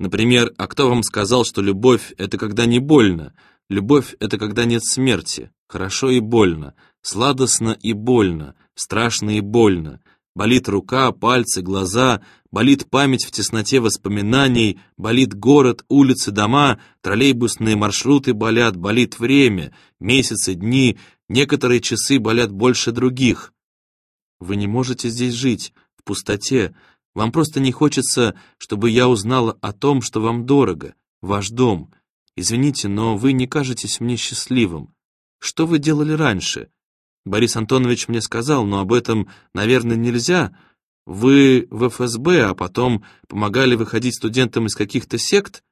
Например, а кто вам сказал, что любовь — это когда не больно? Любовь — это когда нет смерти. Хорошо и больно, сладостно и больно, страшно и больно. Болит рука, пальцы, глаза, болит память в тесноте воспоминаний, болит город, улицы, дома, троллейбусные маршруты болят, болит время, месяцы, дни, некоторые часы болят больше других. Вы не можете здесь жить, в пустоте. Вам просто не хочется, чтобы я узнала о том, что вам дорого, ваш дом. Извините, но вы не кажетесь мне счастливым. Что вы делали раньше? Борис Антонович мне сказал, но об этом, наверное, нельзя. Вы в ФСБ, а потом помогали выходить студентам из каких-то сект?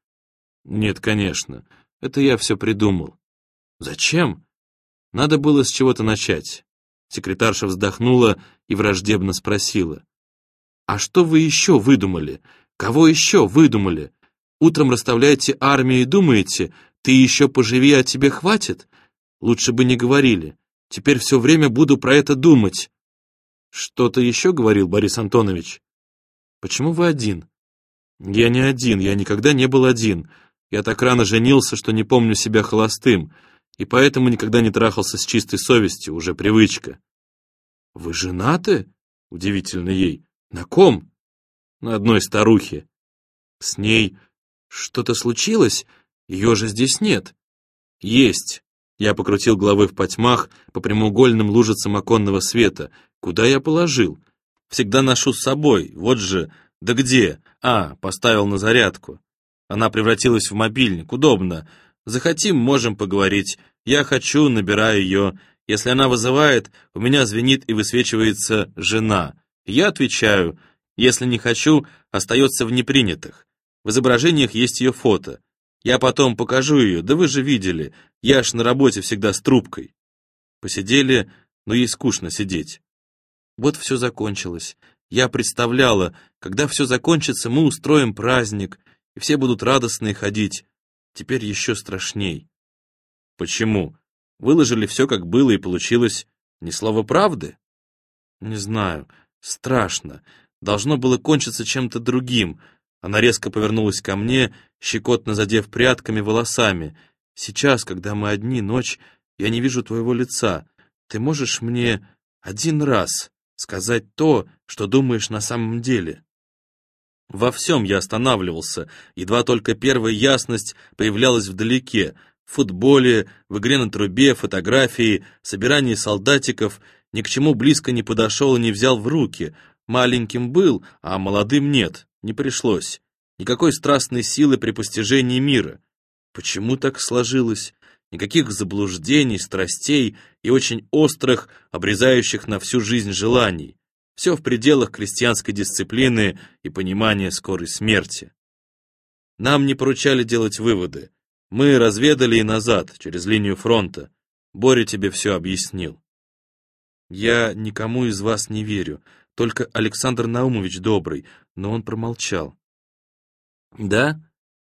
Нет, конечно. Это я все придумал. Зачем? Надо было с чего-то начать. Секретарша вздохнула и враждебно спросила. «А что вы еще выдумали? Кого еще выдумали? Утром расставляете армию и думаете, ты еще поживи, а тебе хватит? Лучше бы не говорили. Теперь все время буду про это думать. Что-то еще говорил Борис Антонович? Почему вы один? Я не один, я никогда не был один. Я так рано женился, что не помню себя холостым, и поэтому никогда не трахался с чистой совестью, уже привычка. Вы женаты? Удивительно ей. На ком? На одной старухе. С ней что-то случилось? Ее же здесь нет. Есть. Я покрутил головой в потьмах по прямоугольным лужицам оконного света. Куда я положил? Всегда ношу с собой. Вот же. Да где? А, поставил на зарядку. Она превратилась в мобильник. Удобно. Захотим, можем поговорить. Я хочу, набираю ее. Если она вызывает, у меня звенит и высвечивается «жена». Я отвечаю. Если не хочу, остается в непринятых. В изображениях есть ее фото. Я потом покажу ее, да вы же видели. Я ж на работе всегда с трубкой. Посидели, но ей скучно сидеть. Вот все закончилось. Я представляла, когда все закончится, мы устроим праздник, и все будут радостные ходить. Теперь еще страшней. Почему? Выложили все, как было, и получилось ни слова правды? Не знаю. Страшно. Должно было кончиться чем-то другим. Она резко повернулась ко мне, щекотно задев прядками волосами. Сейчас, когда мы одни, ночь, я не вижу твоего лица. Ты можешь мне один раз сказать то, что думаешь на самом деле?» Во всем я останавливался, едва только первая ясность появлялась вдалеке, в футболе, в игре на трубе, фотографии, собирании солдатиков, ни к чему близко не подошел и не взял в руки. Маленьким был, а молодым нет, не пришлось. Никакой страстной силы при постижении мира. Почему так сложилось? Никаких заблуждений, страстей и очень острых, обрезающих на всю жизнь желаний. Все в пределах крестьянской дисциплины и понимания скорой смерти. Нам не поручали делать выводы. Мы разведали и назад, через линию фронта. Боря тебе все объяснил. Я никому из вас не верю, только Александр Наумович добрый, но он промолчал. Да?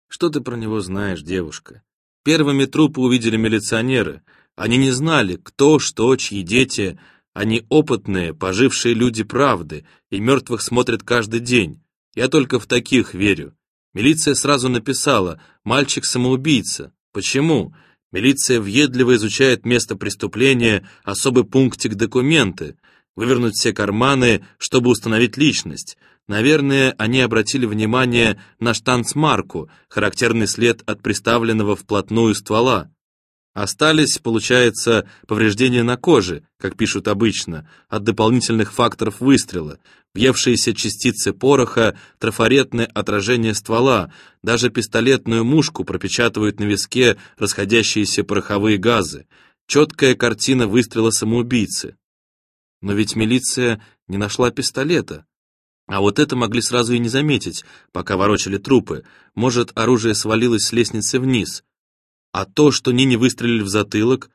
Что ты про него знаешь, девушка? Первыми трупы увидели милиционеры. Они не знали, кто, что, чьи дети, они опытные, пожившие люди правды, и мертвых смотрят каждый день. Я только в таких верю. Милиция сразу написала «мальчик-самоубийца». Почему? Милиция въедливо изучает место преступления, особый пунктик документы, вывернуть все карманы, чтобы установить личность. Наверное, они обратили внимание на штанцмарку, характерный след от приставленного вплотную ствола. Остались, получается, повреждения на коже, как пишут обычно, от дополнительных факторов выстрела, въевшиеся частицы пороха, трафаретное отражение ствола, даже пистолетную мушку пропечатывают на виске расходящиеся пороховые газы. Четкая картина выстрела самоубийцы. Но ведь милиция не нашла пистолета. А вот это могли сразу и не заметить, пока ворочали трупы. Может, оружие свалилось с лестницы вниз. А то, что Нине выстрелили в затылок,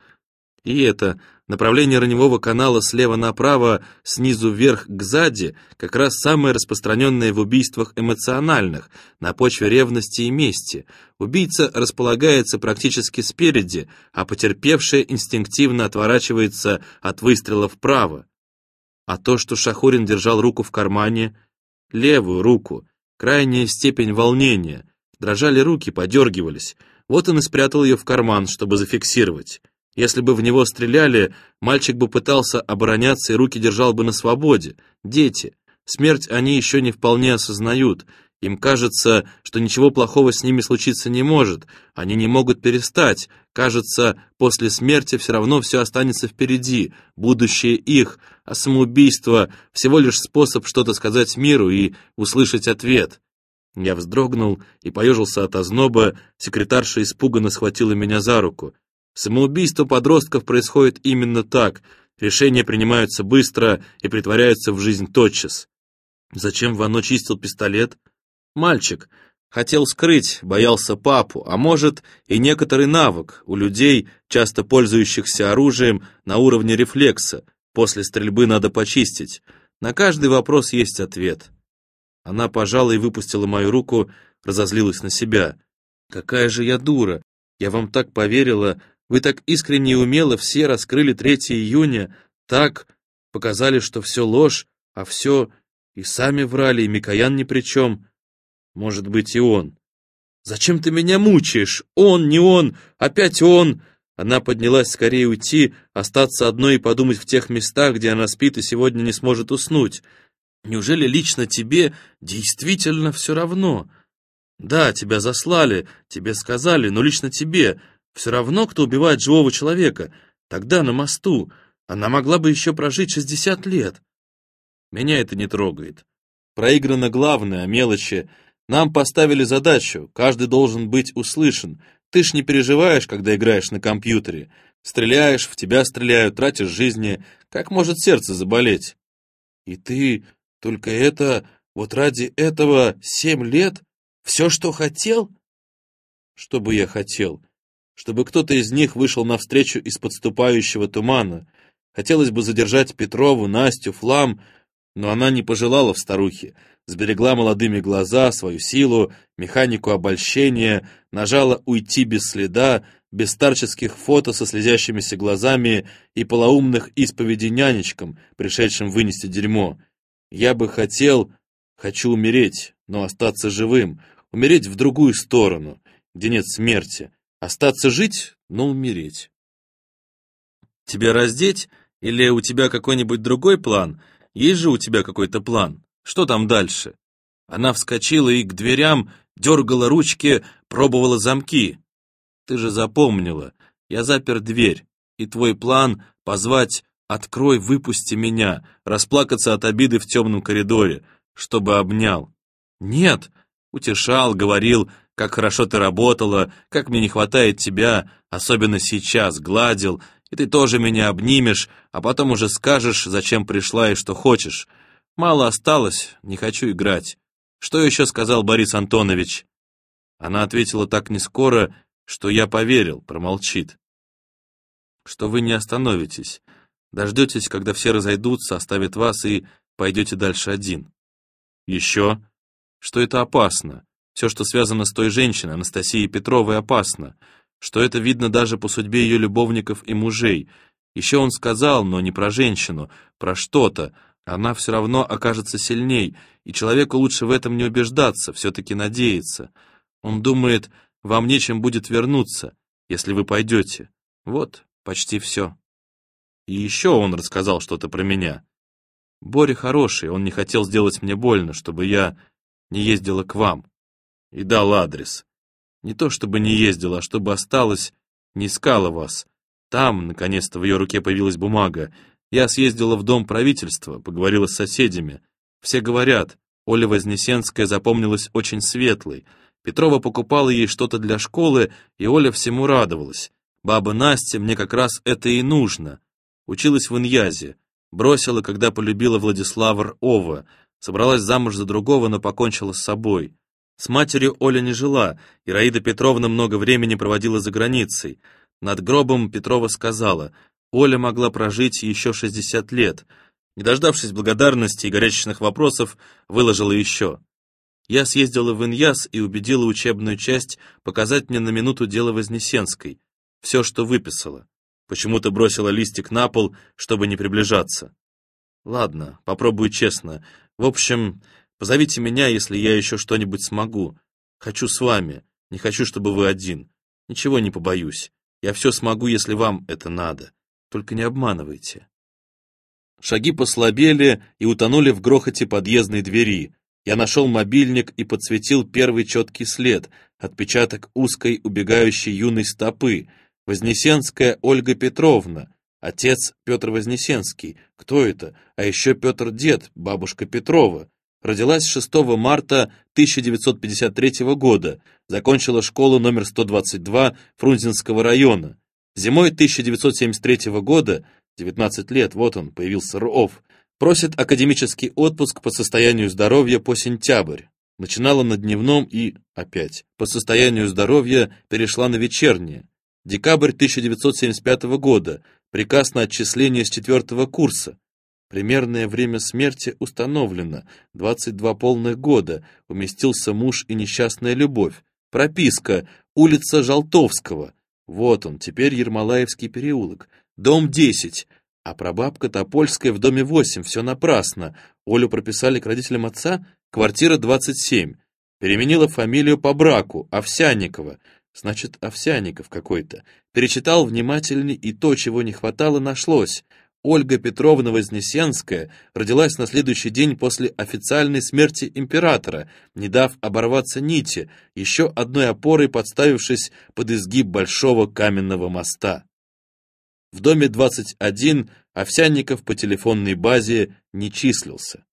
и это, направление раневого канала слева направо, снизу вверх к сзади, как раз самое распространенное в убийствах эмоциональных, на почве ревности и мести. Убийца располагается практически спереди, а потерпевший инстинктивно отворачивается от выстрела вправо. А то, что Шахурин держал руку в кармане, левую руку, крайняя степень волнения, дрожали руки, подергивались, вот он и спрятал ее в карман, чтобы зафиксировать. Если бы в него стреляли, мальчик бы пытался обороняться и руки держал бы на свободе. Дети. Смерть они еще не вполне осознают. Им кажется, что ничего плохого с ними случиться не может. Они не могут перестать. Кажется, после смерти все равно все останется впереди. Будущее их. А самоубийство — всего лишь способ что-то сказать миру и услышать ответ. Я вздрогнул и поежился от озноба, секретарша испуганно схватила меня за руку. Самоубийство подростков происходит именно так, решения принимаются быстро и притворяются в жизнь тотчас. Зачем Вано чистил пистолет? Мальчик. Хотел скрыть, боялся папу, а может и некоторый навык у людей, часто пользующихся оружием на уровне рефлекса. После стрельбы надо почистить. На каждый вопрос есть ответ. Она пожала и выпустила мою руку, разозлилась на себя. «Какая же я дура! Я вам так поверила, вы так искренне и умело все раскрыли 3 июня, так показали, что все ложь, а все и сами врали, и Микоян ни при чем. Может быть, и он. «Зачем ты меня мучаешь? Он, не он, опять он!» Она поднялась скорее уйти, остаться одной и подумать в тех местах, где она спит и сегодня не сможет уснуть. Неужели лично тебе действительно все равно? Да, тебя заслали, тебе сказали, но лично тебе все равно, кто убивает живого человека. Тогда на мосту она могла бы еще прожить шестьдесят лет. Меня это не трогает. Проиграно главное, мелочи. Нам поставили задачу, каждый должен быть услышан. Ты ж не переживаешь, когда играешь на компьютере. Стреляешь, в тебя стреляют, тратишь жизни. Как может сердце заболеть? И ты только это, вот ради этого семь лет? Все, что хотел? Что бы я хотел? Чтобы кто-то из них вышел навстречу из подступающего тумана. Хотелось бы задержать Петрову, Настю, Флам, но она не пожелала в старухе, сберегла молодыми глаза, свою силу, механику обольщения, нажала уйти без следа, без старческих фото со слезящимися глазами и полоумных исповедей нянечкам, пришедшим вынести дерьмо. Я бы хотел, хочу умереть, но остаться живым, умереть в другую сторону, где нет смерти, остаться жить, но умереть. Тебя раздеть? Или у тебя какой-нибудь другой план? Есть же у тебя какой-то план? Что там дальше? Она вскочила и к дверям дергала ручки, пробовала замки. Ты же запомнила, я запер дверь, и твой план — позвать Открой, выпусти меня, расплакаться от обиды в темном коридоре, чтобы обнял. Нет, утешал, говорил, как хорошо ты работала, как мне не хватает тебя, особенно сейчас, гладил, и ты тоже меня обнимешь, а потом уже скажешь, зачем пришла и что хочешь. Мало осталось, не хочу играть. Что еще сказал Борис Антонович? Она ответила так нескоро, что я поверил, промолчит. Что вы не остановитесь. Дождетесь, когда все разойдутся, оставят вас и пойдете дальше один. Еще, что это опасно. Все, что связано с той женщиной, Анастасией Петровой, опасно. Что это видно даже по судьбе ее любовников и мужей. Еще он сказал, но не про женщину, про что-то. Она все равно окажется сильней, и человеку лучше в этом не убеждаться, все-таки надеяться. Он думает, вам нечем будет вернуться, если вы пойдете. Вот, почти все. И еще он рассказал что-то про меня. Боря хороший, он не хотел сделать мне больно, чтобы я не ездила к вам. И дал адрес. Не то чтобы не ездила, а чтобы осталась, не искала вас. Там, наконец-то, в ее руке появилась бумага. Я съездила в дом правительства, поговорила с соседями. Все говорят, Оля Вознесенская запомнилась очень светлой. Петрова покупала ей что-то для школы, и Оля всему радовалась. Баба Настя, мне как раз это и нужно. Училась в Иньязе, бросила, когда полюбила Владислава Ова, собралась замуж за другого, но покончила с собой. С матерью Оля не жила, и Раида Петровна много времени проводила за границей. Над гробом Петрова сказала, Оля могла прожить еще 60 лет. Не дождавшись благодарности и горячечных вопросов, выложила еще. Я съездила в Иньяз и убедила учебную часть показать мне на минуту дело Вознесенской, все, что выписала. Почему-то бросила листик на пол, чтобы не приближаться. Ладно, попробую честно. В общем, позовите меня, если я еще что-нибудь смогу. Хочу с вами, не хочу, чтобы вы один. Ничего не побоюсь. Я все смогу, если вам это надо. Только не обманывайте. Шаги послабели и утонули в грохоте подъездной двери. Я нашел мобильник и подсветил первый четкий след, отпечаток узкой убегающей юной стопы — Вознесенская Ольга Петровна, отец Петр Вознесенский. Кто это? А еще Петр Дед, бабушка Петрова. Родилась 6 марта 1953 года, закончила школу номер 122 Фрунзенского района. Зимой 1973 года, 19 лет, вот он, появился РОВ, просит академический отпуск по состоянию здоровья по сентябрь. Начинала на дневном и, опять, по состоянию здоровья перешла на вечернее. Декабрь 1975 года. Приказ на отчисление с четвертого курса. Примерное время смерти установлено, 22 полных года, уместился муж и несчастная любовь. Прописка, улица Жалтовского. Вот он, теперь Ермолаевский переулок. Дом 10. А прабабка Топольская в доме 8, все напрасно. Олю прописали к родителям отца, квартира 27. Переменила фамилию по браку, Овсянникова. Значит, Овсянников какой-то. Перечитал внимательней, и то, чего не хватало, нашлось. Ольга Петровна Вознесенская родилась на следующий день после официальной смерти императора, не дав оборваться нити, еще одной опорой подставившись под изгиб большого каменного моста. В доме 21 Овсянников по телефонной базе не числился.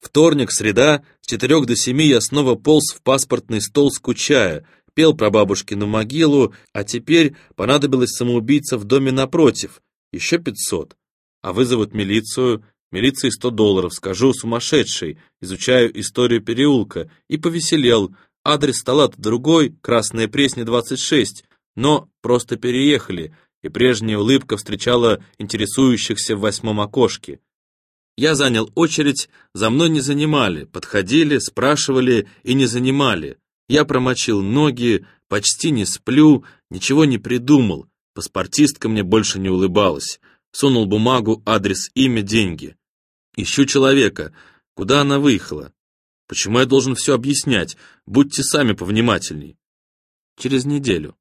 Вторник, среда, с четырех до семи я снова полз в паспортный стол, скучая, пел про бабушкину могилу, а теперь понадобилось самоубийца в доме напротив, еще пятьсот. А вызовут милицию, милиции сто долларов, скажу, сумасшедший, изучаю историю переулка, и повеселел. Адрес стола-то другой, Красная Пресня, 26, но просто переехали, и прежняя улыбка встречала интересующихся в восьмом окошке. Я занял очередь, за мной не занимали, подходили, спрашивали и не занимали. Я промочил ноги, почти не сплю, ничего не придумал, Паспортистка мне больше не улыбалась. Сунул бумагу, адрес, имя, деньги. Ищу человека. Куда она выехала? Почему я должен все объяснять? Будьте сами повнимательней. Через неделю.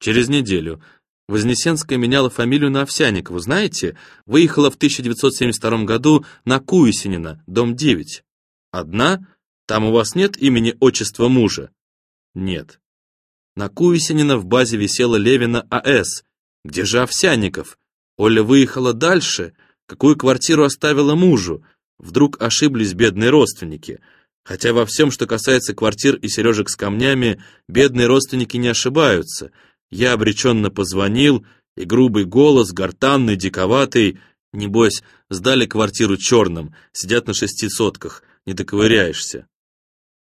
Через неделю. Вознесенская меняла фамилию на Овсяникову, знаете? Выехала в 1972 году на Куесинина, дом 9. Одна? Там у вас нет имени отчества мужа? Нет. На Куесинина в базе висела Левина АС. Где же Овсянников? Оля выехала дальше. Какую квартиру оставила мужу? Вдруг ошиблись бедные родственники. Хотя во всем, что касается квартир и сережек с камнями, бедные родственники не ошибаются. Я обреченно позвонил, и грубый голос, гортанный, диковатый, небось, сдали квартиру черным, сидят на шести сотках, не доковыряешься.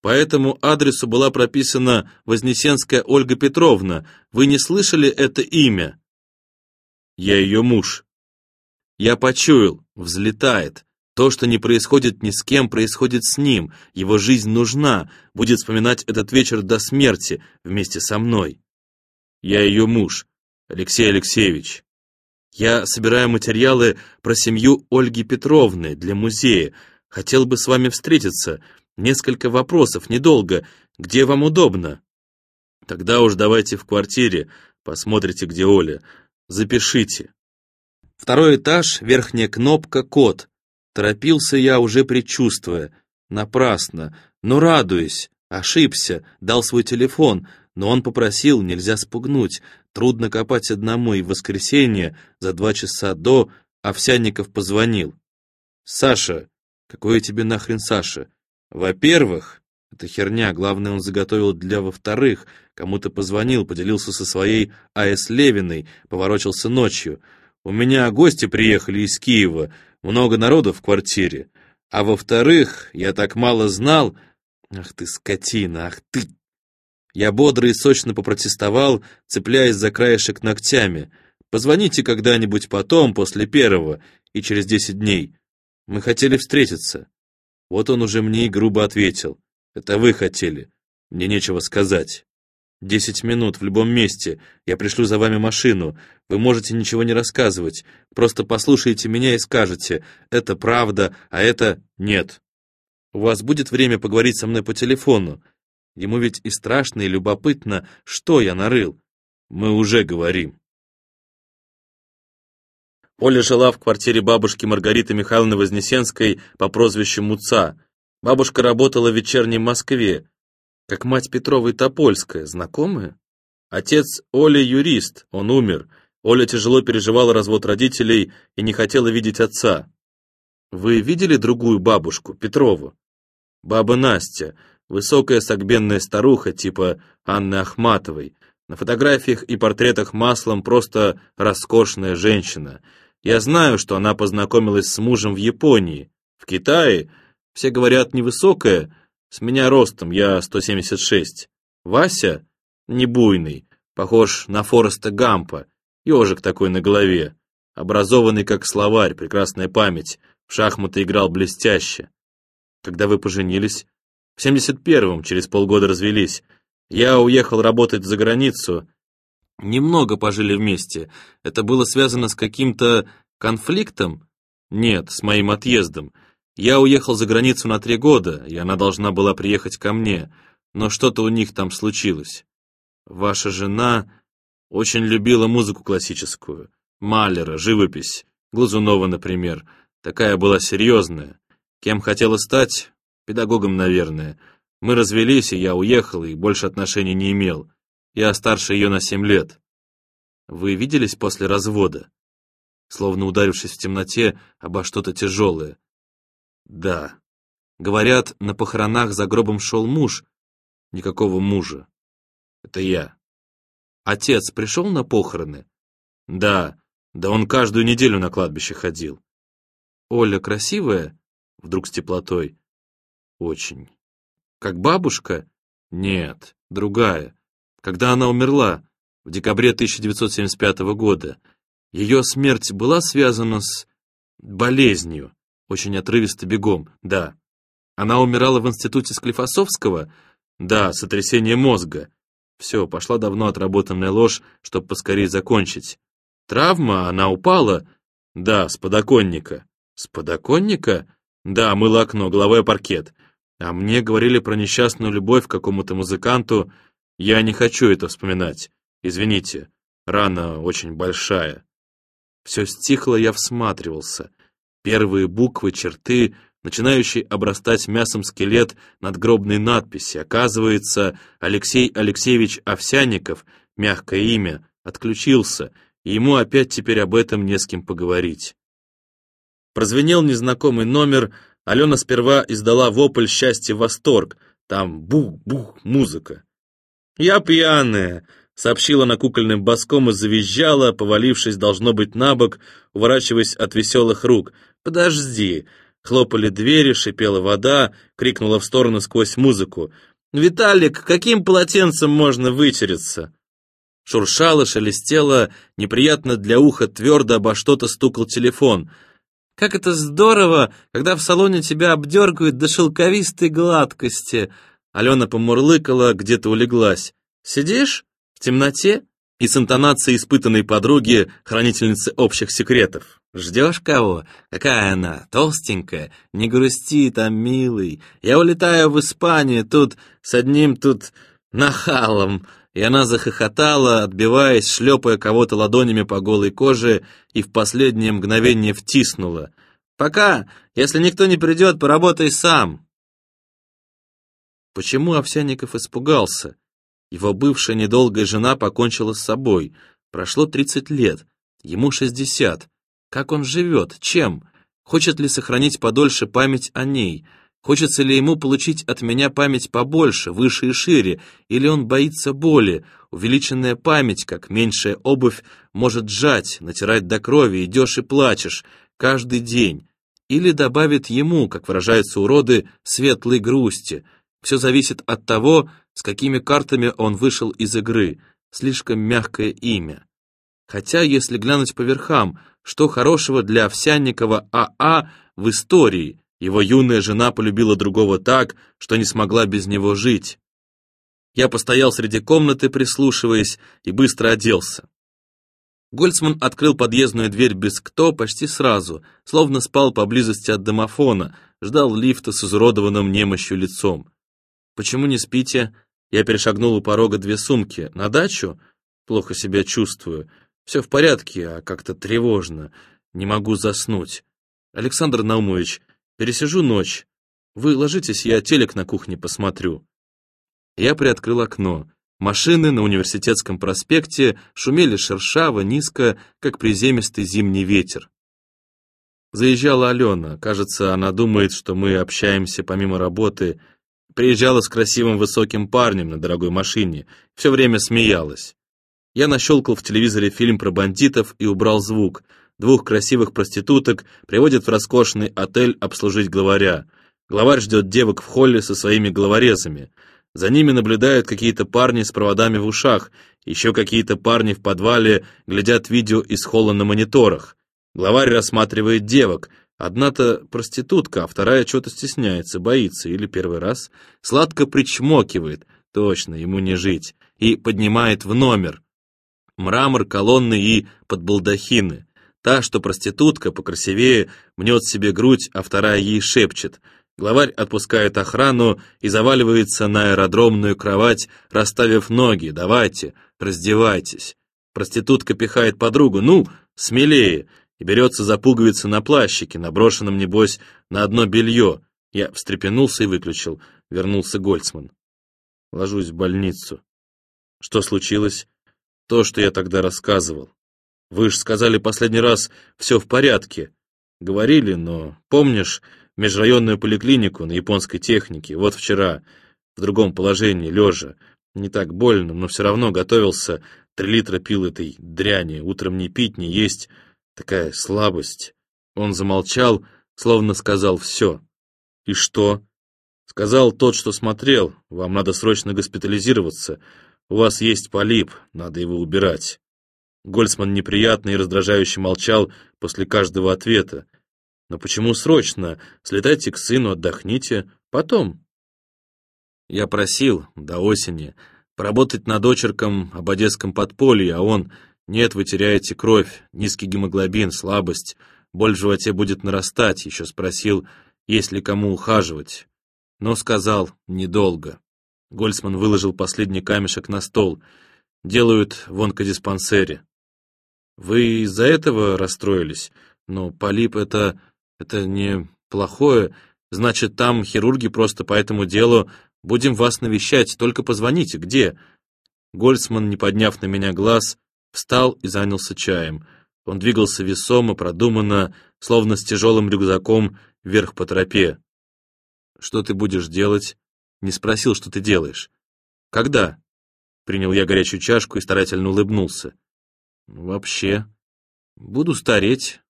По этому адресу была прописана Вознесенская Ольга Петровна. Вы не слышали это имя? Я ее муж. Я почуял, взлетает. То, что не происходит ни с кем, происходит с ним. Его жизнь нужна, будет вспоминать этот вечер до смерти вместе со мной. Я ее муж, Алексей Алексеевич. Я собираю материалы про семью Ольги Петровны для музея. Хотел бы с вами встретиться. Несколько вопросов, недолго. Где вам удобно? Тогда уж давайте в квартире, посмотрите, где Оля. Запишите. Второй этаж, верхняя кнопка, код. Торопился я, уже предчувствуя. Напрасно, но радуясь. Ошибся, дал свой телефон, но он попросил, нельзя спугнуть. Трудно копать одному, и в воскресенье, за два часа до, Овсянников позвонил. «Саша, какой тебе нахрен Саша? Во-первых, это херня, главное, он заготовил для во-вторых, кому-то позвонил, поделился со своей А.С. Левиной, поворочился ночью. У меня гости приехали из Киева, много народу в квартире. А во-вторых, я так мало знал... Ах ты, скотина, ах ты... Я бодро и сочно попротестовал, цепляясь за краешек ногтями. Позвоните когда-нибудь потом, после первого, и через десять дней. Мы хотели встретиться. Вот он уже мне и грубо ответил. Это вы хотели. Мне нечего сказать. Десять минут в любом месте. Я пришлю за вами машину. Вы можете ничего не рассказывать. Просто послушайте меня и скажете, это правда, а это нет. У вас будет время поговорить со мной по телефону. Ему ведь и страшно, и любопытно, что я нарыл. Мы уже говорим. Оля жила в квартире бабушки Маргариты Михайловны Вознесенской по прозвищу Муца. Бабушка работала в вечерней Москве, как мать Петровой Топольская, знакомая? Отец Оли юрист, он умер. Оля тяжело переживала развод родителей и не хотела видеть отца. Вы видели другую бабушку, Петрову? Баба Настя, высокая согбенная старуха типа Анны Ахматовой. На фотографиях и портретах маслом просто роскошная женщина – я знаю, что она познакомилась с мужем в Японии. В Китае все говорят невысокая, с меня ростом, я 176. Вася не буйный, похож на Фореста Гампа, ежик такой на голове. Образованный как словарь, прекрасная память. В шахматы играл блестяще. Когда вы поженились? В 71-м, через полгода развелись. Я уехал работать за границу. Немного пожили вместе. Это было связано с каким-то конфликтом? Нет, с моим отъездом. Я уехал за границу на три года, и она должна была приехать ко мне, но что-то у них там случилось. Ваша жена очень любила музыку классическую. Малера, живопись, Глазунова, например. Такая была серьезная. Кем хотела стать? Педагогом, наверное. Мы развелись, и я уехал, и больше отношений не имел. Я старше ее на семь лет. Вы виделись после развода? Словно ударившись в темноте обо что-то тяжелое. Да. Говорят, на похоронах за гробом шел муж. Никакого мужа. Это я. Отец пришел на похороны? Да. Да он каждую неделю на кладбище ходил. Оля красивая? Вдруг с теплотой. Очень. Как бабушка? Нет, другая. Когда она умерла, в декабре 1975 года, ее смерть была связана с болезнью, очень отрывисто бегом, да. Она умирала в институте Склифосовского? Да, сотрясение мозга. Все, пошла давно отработанная ложь, чтобы поскорее закончить. Травма, она упала? Да, с подоконника. С подоконника? Да, мыло окно, головой паркет. А мне говорили про несчастную любовь к какому-то музыканту. Я не хочу это вспоминать. Извините, рана очень большая. Все стихло, я всматривался. Первые буквы, черты, начинающий обрастать мясом скелет надгробной надписи. Оказывается, Алексей Алексеевич Овсянников, мягкое имя, отключился — и ему опять теперь об этом не с кем поговорить. Прозвенел незнакомый номер, Алена сперва издала вопль счастья-восторг, там бух-бух музыка. «Я пьяная», — сообщила на кукольным боском и завизжала, повалившись, должно быть, на бок, уворачиваясь от веселых рук. «Подожди!» Хлопали двери, шипела вода, крикнула в сторону сквозь музыку. «Виталик, каким полотенцем можно вытереться?» Шуршало, шелестело, неприятно для уха твердо обо что-то стукал телефон. «Как это здорово, когда в салоне тебя обдергают до шелковистой гладкости!» Алена помурлыкала, где-то улеглась. «Сидишь? В темноте?» И с интонацией испытанной подруги, хранительницы общих секретов. «Ждешь кого? Какая она? Толстенькая? Не грусти там, милый. Я улетаю в Испанию, тут с одним тут нахалом и она захохотала, отбиваясь, шлепая кого-то ладонями по голой коже и в последнее мгновение втиснула. «Пока! Если никто не придет, поработай сам!» Почему Овсянников испугался? Его бывшая недолгая жена покончила с собой. Прошло тридцать лет, ему шестьдесят. Как он живет? Чем? Хочет ли сохранить подольше память о ней? Хочется ли ему получить от меня память побольше, выше и шире, или он боится боли? Увеличенная память, как меньшая обувь, может сжать, натирать до крови, идешь и плачешь, каждый день. Или добавит ему, как выражаются уроды, светлой грусти. Все зависит от того, с какими картами он вышел из игры. Слишком мягкое имя. Хотя, если глянуть по верхам, что хорошего для Овсянникова АА а в истории – его юная жена полюбила другого так, что не смогла без него жить. Я постоял среди комнаты, прислушиваясь, и быстро оделся. Гольцман открыл подъездную дверь без кто почти сразу, словно спал поблизости от домофона, ждал лифта с изуродованным немощью лицом. «Почему не спите?» Я перешагнул у порога две сумки. «На дачу?» «Плохо себя чувствую. Все в порядке, а как-то тревожно. Не могу заснуть. Александр Наумович, Пересижу ночь. Вы ложитесь, я телек на кухне посмотрю». Я приоткрыл окно. Машины на университетском проспекте шумели шершаво, низко, как приземистый зимний ветер. Заезжала Алена. Кажется, она думает, что мы общаемся помимо работы. Приезжала с красивым высоким парнем на дорогой машине. Все время смеялась. Я нащелкал в телевизоре фильм про бандитов и убрал звук двух красивых проституток приводят в роскошный отель обслужить главаря. Главарь ждет девок в холле со своими главорезами. За ними наблюдают какие-то парни с проводами в ушах, еще какие-то парни в подвале глядят видео из холла на мониторах. Главарь рассматривает девок. Одна-то проститутка, а вторая что-то стесняется, боится, или первый раз. Сладко причмокивает, точно, ему не жить, и поднимает в номер. Мрамор, колонны и подбалдахины. Та, что проститутка, покрасивее, мнет себе грудь, а вторая ей шепчет. Главарь отпускает охрану и заваливается на аэродромную кровать, расставив ноги. «Давайте, раздевайтесь». Проститутка пихает подругу. «Ну, смелее!» И берется за пуговицы на плащике, наброшенном, небось, на одно белье. Я встрепенулся и выключил. Вернулся Гольцман. Ложусь в больницу. Что случилось? То, что я тогда рассказывал. Вы же сказали последний раз, все в порядке. Говорили, но помнишь межрайонную поликлинику на японской технике, вот вчера, в другом положении, лежа. Не так больно, но все равно готовился, три литра пил этой дряни, утром не пить, не есть, такая слабость. Он замолчал, словно сказал все. И что? Сказал тот, что смотрел, вам надо срочно госпитализироваться, у вас есть полип, надо его убирать. Гольцман неприятно и раздражающе молчал после каждого ответа. «Но почему срочно? Слетайте к сыну, отдохните. Потом». Я просил до осени поработать над очерком об одесском подполье, а он «Нет, вы теряете кровь, низкий гемоглобин, слабость, боль в животе будет нарастать», еще спросил, есть ли кому ухаживать. Но сказал «недолго». Гольцман выложил последний камешек на стол. «Делают в онкодиспансере. Вы из-за этого расстроились? Но полип это... это не плохое. Значит, там хирурги просто по этому делу. Будем вас навещать, только позвоните. Где?» Гольцман, не подняв на меня глаз, встал и занялся чаем. Он двигался весомо, продуманно, словно с тяжелым рюкзаком вверх по тропе. «Что ты будешь делать?» «Не спросил, что ты делаешь». «Когда?» Принял я горячую чашку и старательно улыбнулся. Вообще. Буду стареть.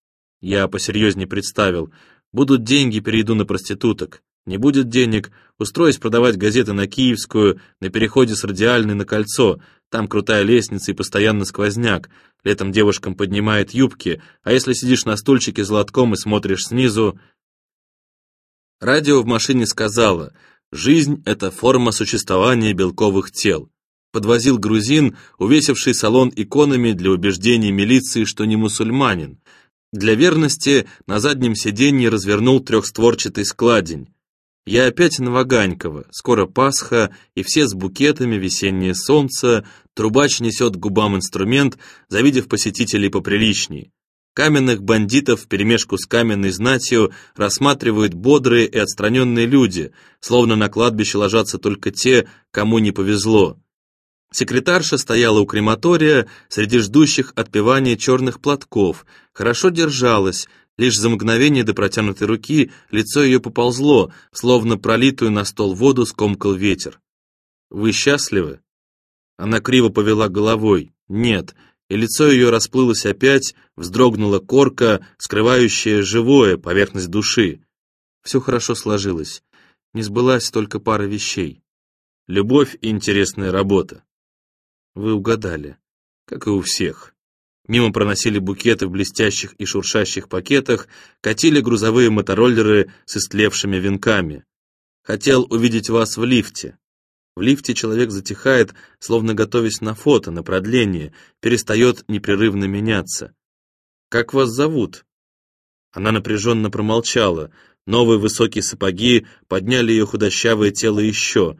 Я посерьезнее представил. Будут деньги, перейду на проституток. Не будет денег, устроюсь продавать газеты на Киевскую, на переходе с Радиальной на Кольцо. Там крутая лестница и постоянно сквозняк. Летом девушкам поднимает юбки, а если сидишь на стульчике с лотком и смотришь снизу... Радио в машине сказала, жизнь — это форма существования белковых тел подвозил грузин, увесивший салон иконами для убеждения милиции, что не мусульманин. Для верности на заднем сиденье развернул трехстворчатый складень. Я опять на Ваганькова, скоро Пасха, и все с букетами, весеннее солнце, трубач несет к губам инструмент, завидев посетителей поприличней. Каменных бандитов вперемешку с каменной знатью рассматривают бодрые и отстраненные люди, словно на кладбище ложатся только те, кому не повезло. Секретарша стояла у крематория среди ждущих отпевания черных платков, хорошо держалась, лишь за мгновение до протянутой руки лицо ее поползло, словно пролитую на стол воду скомкал ветер. «Вы счастливы?» Она криво повела головой. «Нет», и лицо ее расплылось опять, вздрогнула корка, скрывающая живое, поверхность души. Все хорошо сложилось. Не сбылась только пара вещей. Любовь и интересная работа. Вы угадали. Как и у всех. Мимо проносили букеты в блестящих и шуршащих пакетах, катили грузовые мотороллеры с истлевшими венками. Хотел увидеть вас в лифте. В лифте человек затихает, словно готовясь на фото, на продление, перестает непрерывно меняться. «Как вас зовут?» Она напряженно промолчала. Новые высокие сапоги подняли ее худощавое тело еще.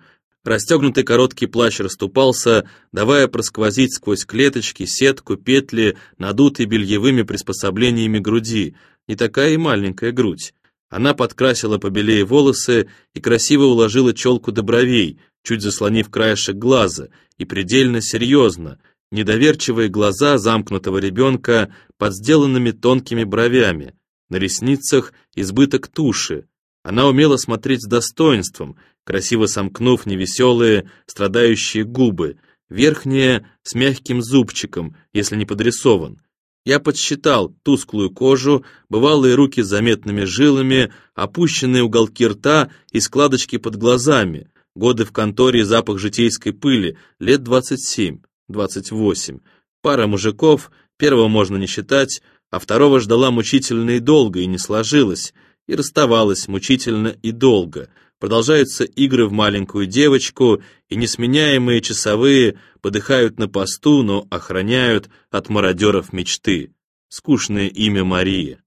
Расстегнутый короткий плащ расступался, давая просквозить сквозь клеточки, сетку, петли, надутые бельевыми приспособлениями груди. Не такая и маленькая грудь. Она подкрасила побелее волосы и красиво уложила челку до бровей, чуть заслонив краешек глаза, и предельно серьезно, недоверчивые глаза замкнутого ребенка под сделанными тонкими бровями, на ресницах избыток туши. Она умела смотреть с достоинством, красиво сомкнув невеселые, страдающие губы, верхние с мягким зубчиком, если не подрисован. Я подсчитал тусклую кожу, бывалые руки с заметными жилами, опущенные уголки рта и складочки под глазами, годы в конторе запах житейской пыли, лет двадцать семь, двадцать восемь. Пара мужиков, первого можно не считать, а второго ждала мучительно и долго, и не сложилось, и расставалась мучительно и долго. Продолжаются игры в маленькую девочку, и несменяемые часовые подыхают на посту, но охраняют от мародеров мечты. Скучное имя Мария.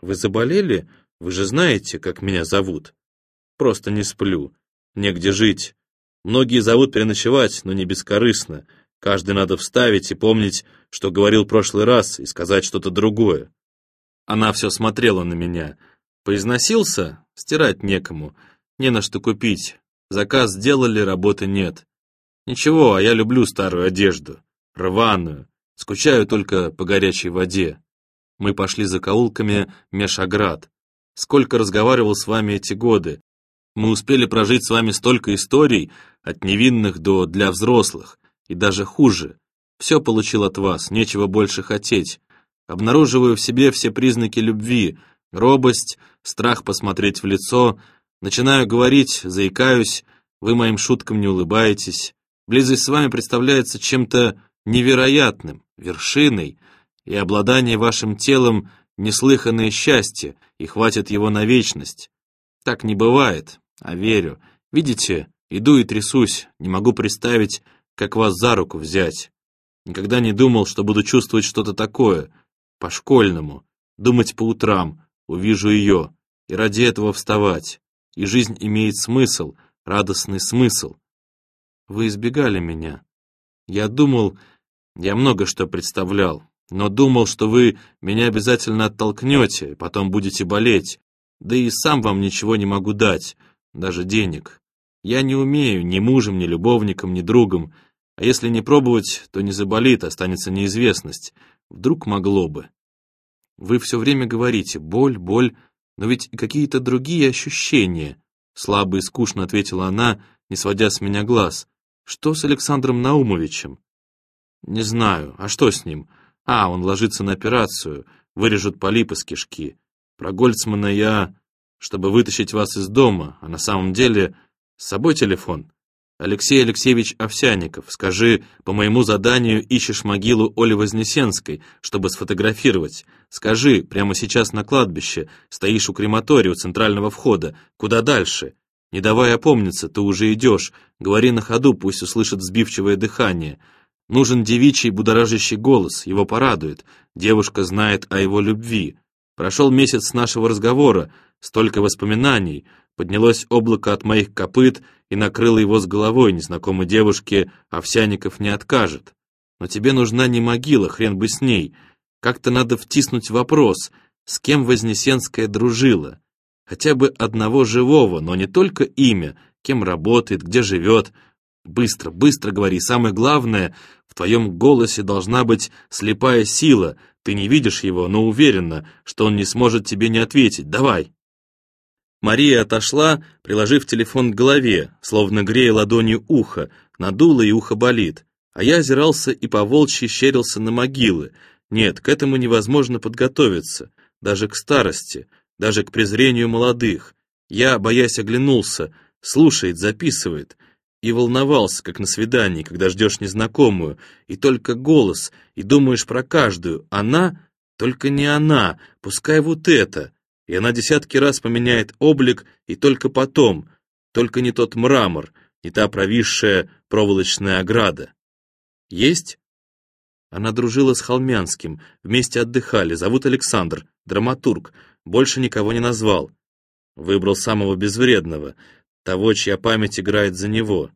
Вы заболели? Вы же знаете, как меня зовут. Просто не сплю. Негде жить. Многие зовут переночевать, но не бескорыстно. Каждый надо вставить и помнить, что говорил прошлый раз, и сказать что-то другое. Она все смотрела на меня. Поизносился? Стирать некому. Не на что купить. Заказ сделали, работы нет. Ничего, а я люблю старую одежду. Рваную. Скучаю только по горячей воде. Мы пошли за каулками меж оград. Сколько разговаривал с вами эти годы. Мы успели прожить с вами столько историй, от невинных до для взрослых, и даже хуже. Все получил от вас, нечего больше хотеть. Обнаруживаю в себе все признаки любви, робость, страх посмотреть в лицо, начинаю говорить, заикаюсь, вы моим шуткам не улыбаетесь. Близость с вами представляется чем-то невероятным, вершиной, и обладание вашим телом — неслыханное счастье, и хватит его на вечность. Так не бывает, а верю. Видите, иду и трясусь, не могу представить, как вас за руку взять. Никогда не думал, что буду чувствовать что-то такое, по-школьному, думать по утрам, увижу ее, и ради этого вставать. И жизнь имеет смысл, радостный смысл. Вы избегали меня. Я думал, я много что представлял, но думал, что вы меня обязательно оттолкнете, потом будете болеть, да и сам вам ничего не могу дать, даже денег. Я не умею ни мужем, ни любовником, ни другом, а если не пробовать, то не заболит, останется неизвестность. Вдруг могло бы. Вы все время говорите «боль, боль», но ведь какие-то другие ощущения. Слабо и скучно ответила она, не сводя с меня глаз. Что с Александром Наумовичем? Не знаю. А что с ним? А, он ложится на операцию, вырежут полипы с кишки. Про Гольцмана я, чтобы вытащить вас из дома, а на самом деле с собой телефон. Алексей Алексеевич Овсяников, скажи, по моему заданию ищешь могилу Оли Вознесенской, чтобы сфотографировать. Скажи, прямо сейчас на кладбище, стоишь у крематория у центрального входа. Куда дальше? Не давай опомниться, ты уже идешь. Говори на ходу, пусть услышит сбивчивое дыхание. Нужен девичий будоражащий голос, его порадует. Девушка знает о его любви. Прошел месяц с нашего разговора, столько воспоминаний. Поднялось облако от моих копыт и накрыло его с головой незнакомой девушке, Овсяников не откажет. Но тебе нужна не могила, хрен бы с ней. Как-то надо втиснуть вопрос, с кем Вознесенская дружила. Хотя бы одного живого, но не только имя, кем работает, где живет. Быстро, быстро говори, самое главное, в твоем голосе должна быть слепая сила, ты не видишь его, но уверена, что он не сможет тебе не ответить. Давай!» Мария отошла, приложив телефон к голове, словно грея ладонью ухо, надула и ухо болит. А я озирался и по волчьи щерился на могилы. Нет, к этому невозможно подготовиться, даже к старости, даже к презрению молодых. Я, боясь, оглянулся, слушает, записывает — и волновался, как на свидании, когда ждешь незнакомую, и только голос, и думаешь про каждую. Она, только не она, пускай вот это. И она десятки раз поменяет облик, и только потом, только не тот мрамор, не та провисшая проволочная ограда. Есть? Она дружила с Холмянским, вместе отдыхали, зовут Александр, драматург, больше никого не назвал. Выбрал самого безвредного, того, чья память играет за него.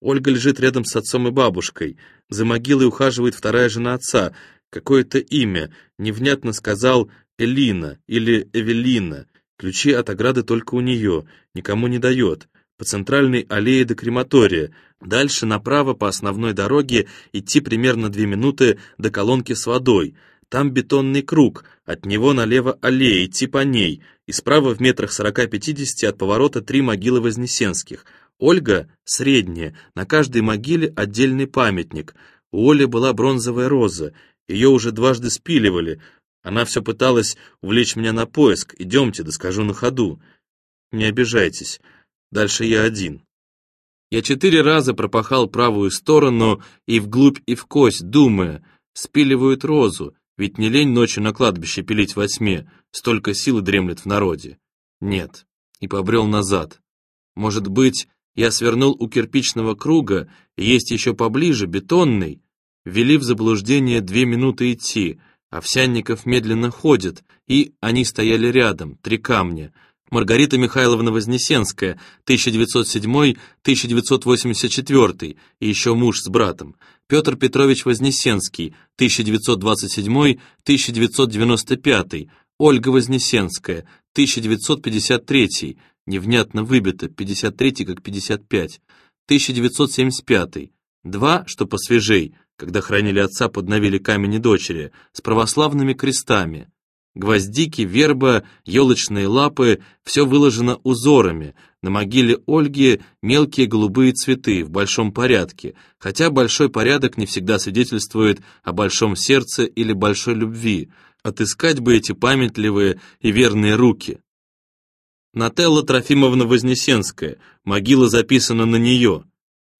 Ольга лежит рядом с отцом и бабушкой. За могилой ухаживает вторая жена отца. Какое-то имя. Невнятно сказал Элина или Эвелина. Ключи от ограды только у нее. Никому не дает. По центральной аллее до крематория. Дальше направо по основной дороге идти примерно две минуты до колонки с водой. Там бетонный круг, от него налево аллея, идти по ней, и справа в метрах сорока-пятидесяти от поворота три могилы Вознесенских. Ольга — средняя, на каждой могиле отдельный памятник. У Оли была бронзовая роза, ее уже дважды спиливали. Она все пыталась увлечь меня на поиск. Идемте, да скажу на ходу. Не обижайтесь, дальше я один. Я четыре раза пропахал правую сторону и вглубь, и в кость, думая, спиливают розу, Ведь не лень ночью на кладбище пилить во тьме, столько силы дремлет в народе. Нет, и побрел назад. Может быть, я свернул у кирпичного круга, есть еще поближе, бетонный. Ввели в заблуждение две минуты идти, Овсянников медленно ходит, и они стояли рядом, три камня. Маргарита Михайловна Вознесенская, 1907-1984, и еще муж с братом. Петр Петрович Вознесенский, 1927-1995, Ольга Вознесенская, 1953, невнятно выбито, 53 как 55, 1975, два, что посвежей, когда хранили отца под навели камени дочери, с православными крестами. Гвоздики, верба, елочные лапы — все выложено узорами. На могиле Ольги мелкие голубые цветы в большом порядке, хотя большой порядок не всегда свидетельствует о большом сердце или большой любви. Отыскать бы эти памятливые и верные руки. Нателла Трофимовна Вознесенская, могила записана на нее.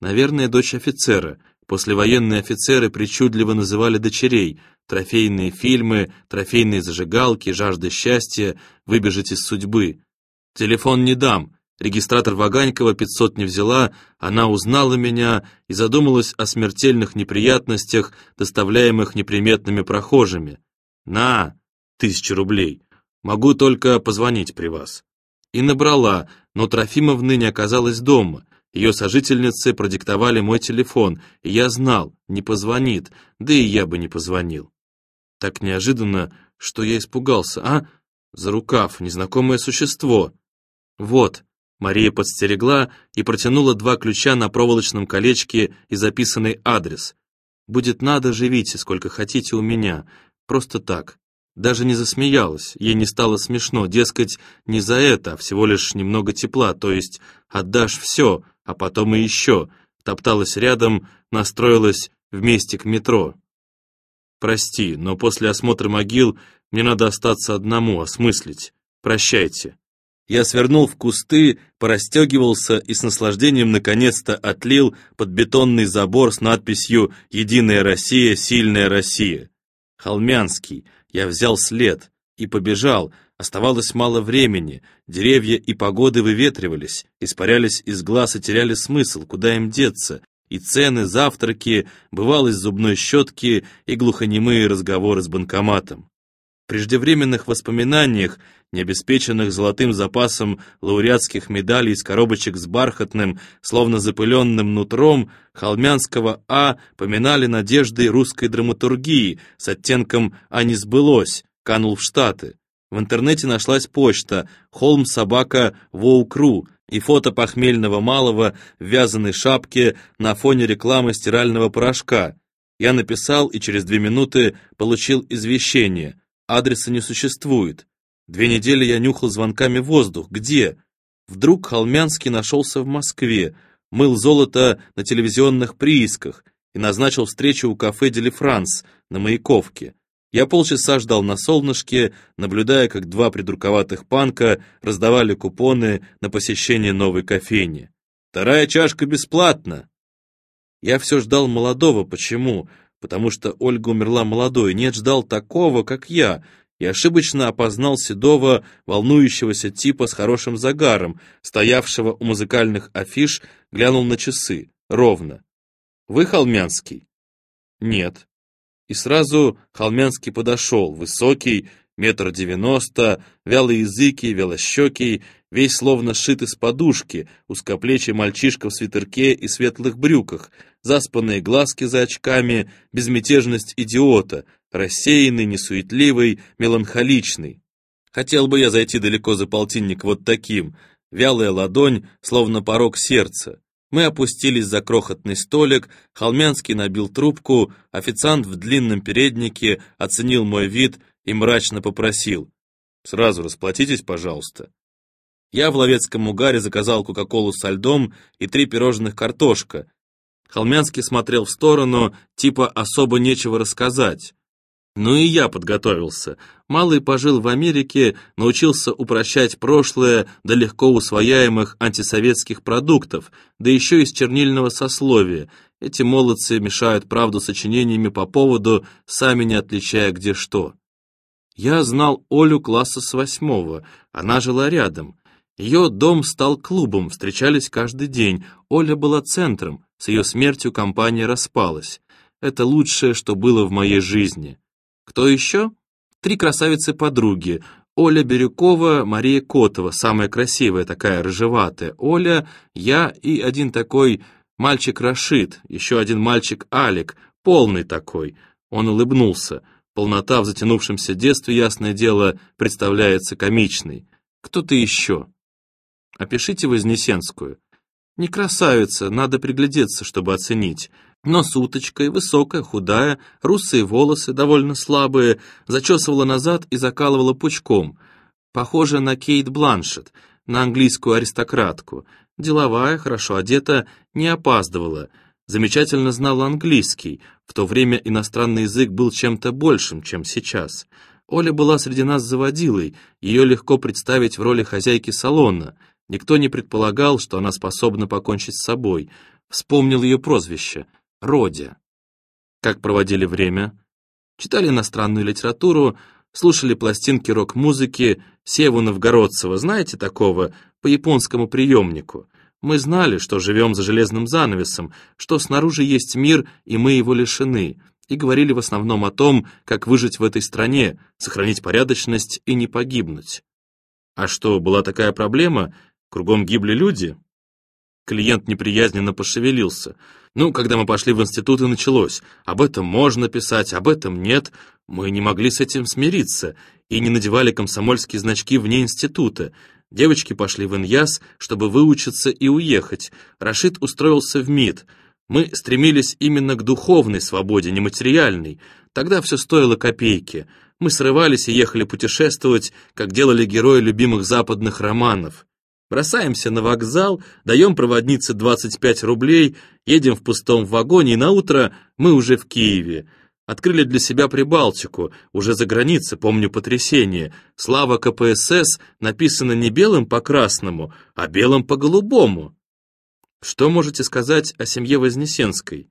Наверное, дочь офицера. Послевоенные офицеры причудливо называли дочерей. Трофейные фильмы, трофейные зажигалки, жажда счастья, выбежать из судьбы. Телефон не дам. Регистратор Ваганькова 500 не взяла, она узнала меня и задумалась о смертельных неприятностях, доставляемых неприметными прохожими. На, тысяча рублей. Могу только позвонить при вас и набрала, но Трофимовны не оказалось дома. Ее сожительницы продиктовали мой телефон, и я знал, не позвонит, да и я бы не позвонил. Так неожиданно, что я испугался, а? За рукав, незнакомое существо. Вот, Мария подстерегла и протянула два ключа на проволочном колечке и записанный адрес. «Будет надо, живите, сколько хотите у меня. Просто так. Даже не засмеялась, ей не стало смешно, дескать, не за это, а всего лишь немного тепла, то есть отдашь все, а потом и еще. Топталась рядом, настроилась вместе к метро. Прости, но после осмотра могил мне надо остаться одному, осмыслить. Прощайте. Я свернул в кусты, порастегивался и с наслаждением наконец-то отлил под бетонный забор с надписью «Единая Россия, сильная Россия». Холмянский — я взял след и побежал. Оставалось мало времени. Деревья и погоды выветривались, испарялись из глаз и теряли смысл, куда им деться. И цены, завтраки, бывалось зубной щетки и глухонемые разговоры с банкоматом. Преждевременных воспоминаниях, не обеспеченных золотым запасом лауреатских медалей из коробочек с бархатным, словно запыленным нутром, холмянского А поминали надежды русской драматургии с оттенком «а не сбылось», канул в Штаты. В интернете нашлась почта «Холм собака Воукру» и фото похмельного малого в вязаной шапке на фоне рекламы стирального порошка. Я написал и через две минуты получил извещение. Адреса не существует. Две недели я нюхал звонками воздух. Где? Вдруг Холмянский нашелся в Москве, мыл золото на телевизионных приисках и назначил встречу у кафе «Дели Франс» на Маяковке. Я полчаса ждал на солнышке, наблюдая, как два придурковатых панка раздавали купоны на посещение новой кофейни. «Вторая чашка бесплатно!» Я все ждал молодого. Почему? Потому что Ольга умерла молодой. Нет, ждал такого, как я, и ошибочно опознал седого, волнующегося типа с хорошим загаром, стоявшего у музыкальных афиш, глянул на часы. Ровно. «Вы Холмянский?» «Нет». И сразу Холмянский подошел, высокий, метр девяносто, вялоязыкий, велощекий, весь словно сшит из подушки, узкоплечий мальчишка в свитерке и светлых брюках, заспанные глазки за очками, безмятежность идиота, рассеянный, несуетливый, меланхоличный. Хотел бы я зайти далеко за полтинник вот таким, вялая ладонь, словно порог сердца. Мы опустились за крохотный столик, Холмянский набил трубку, официант в длинном переднике оценил мой вид и мрачно попросил. «Сразу расплатитесь, пожалуйста». Я в ловецком угаре заказал кока-колу со льдом и три пирожных картошка. Холмянский смотрел в сторону, типа особо нечего рассказать. Ну и я подготовился. Малый пожил в Америке, научился упрощать прошлое до легко усвояемых антисоветских продуктов, да еще из чернильного сословия. Эти молодцы мешают правду сочинениями по поводу, сами не отличая где что. Я знал Олю класса с восьмого, она жила рядом. Ее дом стал клубом, встречались каждый день. Оля была центром, с ее смертью компания распалась. Это лучшее, что было в моей жизни. Кто еще? Три красавицы-подруги. Оля Бирюкова, Мария Котова, самая красивая такая, рыжеватая. Оля, я и один такой мальчик Рашид, еще один мальчик Алик, полный такой. Он улыбнулся. Полнота в затянувшемся детстве, ясное дело, представляется комичной. Кто-то еще? Опишите Вознесенскую. Не красавица, надо приглядеться, чтобы оценить но с уточкой, высокая, худая, русые волосы, довольно слабые, зачесывала назад и закалывала пучком. Похожа на Кейт Бланшет, на английскую аристократку. Деловая, хорошо одета, не опаздывала. Замечательно знала английский. В то время иностранный язык был чем-то большим, чем сейчас. Оля была среди нас заводилой, ее легко представить в роли хозяйки салона. Никто не предполагал, что она способна покончить с собой. Вспомнил ее прозвище — Роде. Как проводили время? Читали иностранную литературу, слушали пластинки рок-музыки Севу Новгородцева, знаете такого, по японскому приемнику. Мы знали, что живем за железным занавесом, что снаружи есть мир, и мы его лишены, и говорили в основном о том, как выжить в этой стране, сохранить порядочность и не погибнуть. А что, была такая проблема? Кругом гибли люди? Клиент неприязненно пошевелился. Ну, когда мы пошли в институт и началось. Об этом можно писать, об этом нет. Мы не могли с этим смириться и не надевали комсомольские значки вне института. Девочки пошли в Иньяс, чтобы выучиться и уехать. Рашид устроился в МИД. Мы стремились именно к духовной свободе, нематериальной. Тогда все стоило копейки. Мы срывались и ехали путешествовать, как делали герои любимых западных романов. Бросаемся на вокзал, даем проводнице 25 рублей, едем в пустом вагоне, и на утро мы уже в Киеве. Открыли для себя Прибалтику, уже за границей, помню потрясение. Слава КПСС написано не белым по красному, а белым по голубому. Что можете сказать о семье Вознесенской?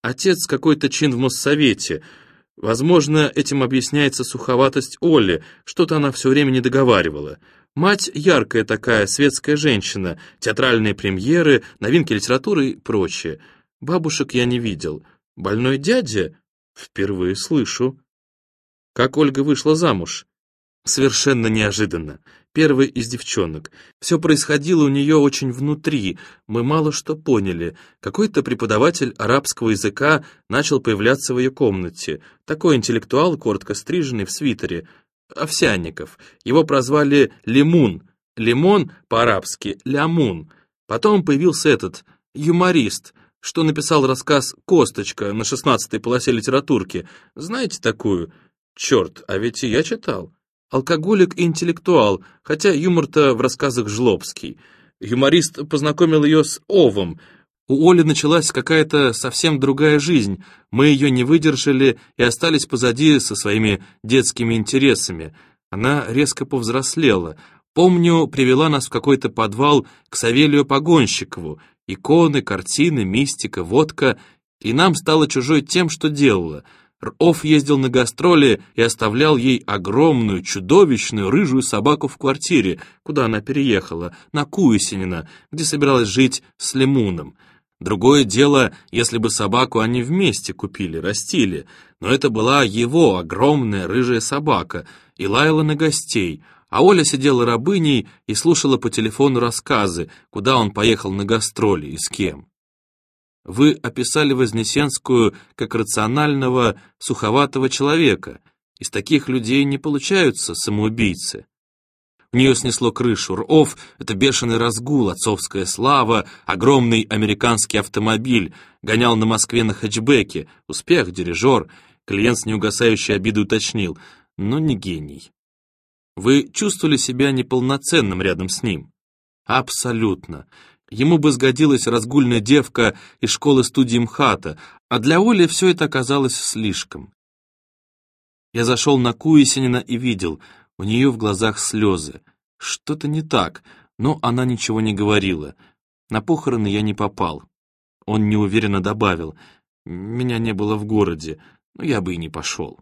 Отец какой-то чин в Моссовете. Возможно, этим объясняется суховатость Олли, что-то она все время не договаривала. Мать яркая такая, светская женщина, театральные премьеры, новинки литературы и прочее. Бабушек я не видел. Больной дядя? Впервые слышу. Как Ольга вышла замуж? Совершенно неожиданно. Первый из девчонок. Все происходило у нее очень внутри, мы мало что поняли. Какой-то преподаватель арабского языка начал появляться в ее комнате. Такой интеллектуал, коротко стриженный, в свитере. Овсянников. Его прозвали Лимун. Лимон по-арабски Лямун. Потом появился этот юморист, что написал рассказ «Косточка» на шестнадцатой полосе литературки. Знаете такую? Черт, а ведь и я читал. Алкоголик и интеллектуал, хотя юмор-то в рассказах жлобский. Юморист познакомил ее с Овом, у Оли началась какая-то совсем другая жизнь. Мы ее не выдержали и остались позади со своими детскими интересами. Она резко повзрослела. Помню, привела нас в какой-то подвал к Савелию Погонщикову. Иконы, картины, мистика, водка. И нам стало чужой тем, что делала. Ров ездил на гастроли и оставлял ей огромную, чудовищную, рыжую собаку в квартире, куда она переехала, на Куесинина, где собиралась жить с Лимуном. Другое дело, если бы собаку они вместе купили, растили, но это была его огромная рыжая собака и лаяла на гостей, а Оля сидела рабыней и слушала по телефону рассказы, куда он поехал на гастроли и с кем. Вы описали Вознесенскую как рационального, суховатого человека. Из таких людей не получаются самоубийцы. У нее снесло крышу. РОВ — это бешеный разгул, отцовская слава, огромный американский автомобиль. Гонял на Москве на хэтчбеке. Успех, дирижер. Клиент с неугасающей обидой уточнил. Но не гений. Вы чувствовали себя неполноценным рядом с ним? Абсолютно. Ему бы сгодилась разгульная девка из школы-студии МХАТа, а для Оли все это оказалось слишком. Я зашел на Куесинина и видел, у нее в глазах слезы. Что-то не так, но она ничего не говорила. На похороны я не попал. Он неуверенно добавил, меня не было в городе, но я бы и не пошел.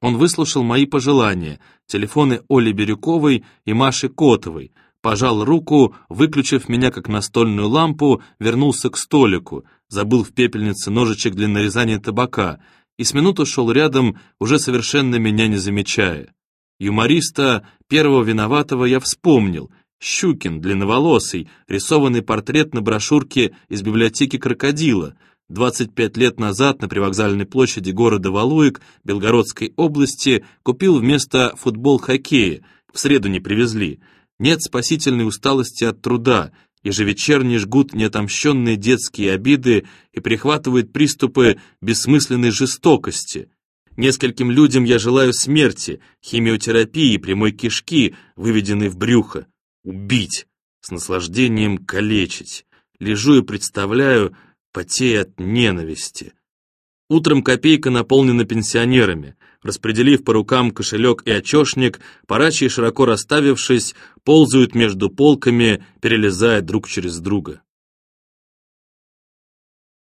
Он выслушал мои пожелания, телефоны Оли Бирюковой и Маши Котовой, пожал руку, выключив меня как настольную лампу, вернулся к столику, забыл в пепельнице ножичек для нарезания табака и с минуту шел рядом, уже совершенно меня не замечая. Юмориста, первого виноватого, я вспомнил. Щукин, длинноволосый, рисованный портрет на брошюрке из библиотеки «Крокодила», 25 лет назад на привокзальной площади города Валуек Белгородской области купил вместо футбол-хоккея, в среду не привезли. Нет спасительной усталости от труда, ежевечерний жгут неотомщенные детские обиды и прихватывают приступы бессмысленной жестокости. Нескольким людям я желаю смерти, химиотерапии, прямой кишки, выведенной в брюхо. Убить, с наслаждением калечить. Лежу и представляю, потея от ненависти. Утром копейка наполнена пенсионерами. Распределив по рукам кошелек и очешник, парачи, широко расставившись, ползают между полками, перелезая друг через друга.